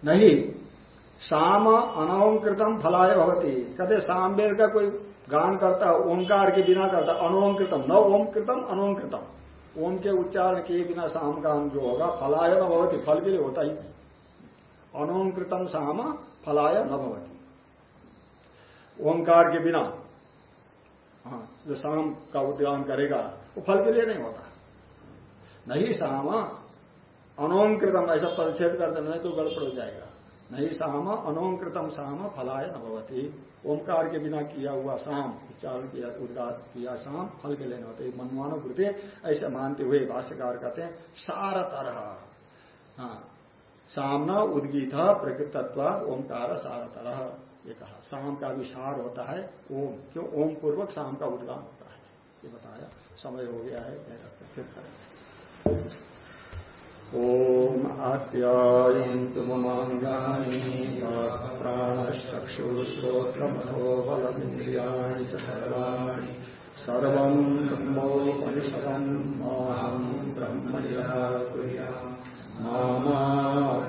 नहीं शाम अनौंकृतम फलाय भवती। कहते सामवेद का कोई गान करता है, ओंकार के बिना करता अनोंकृतम, न ओमकृतम अनोंकृतम। ओम के उच्चारण के बिना शाम गान जो होगा, फलाय न भवती, फल के लिए होता ही अनोंकृतम शाम फलाय न भवती। ओंकार के बिना हाँ जो शाम का उद्यान करेगा, वो फल के लिए नहीं होता। नहीं शाम अनोंकृतम, ऐसा परिच्छेद कर देना तो गड़बड़ हो जाएगा। नहीं, साम अनोकृतम साम फलाय न भवती। ओंकार के बिना किया हुआ शाम उच्चारण किया उद्गात किया शाम फल के लेने होते, मनमानो वृत्ति ऐसे मानते हुए भाष्यकार कहते हैं सारा तरह हाँ सामना उद्गीत, प्रकृतत्व ओंकार सारा तरह ये कहा शाम का भी सार होता है, ओम, क्यों? ओम पूर्वक शाम का उद्गान होता है। ये बताया, समय हो गया है फिर करें ॐ आप्यायन्तु ममाङ्गानि प्राणश्चक्षुश्रोत्रमथो बलमिन्द्रियाणि च सर्वाणि सर्वम् ब्रह्मोपनिषदम् माहम् ब्रह्म निराकुर्या मामा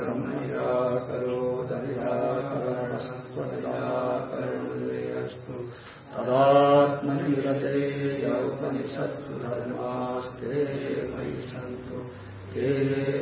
ब्रह्म निराकरोदनिराकरणमस्त्वनिराकरणेऽस्तु तदात्मनिरते धर्मास्ते मयि सन्तु। सन्तु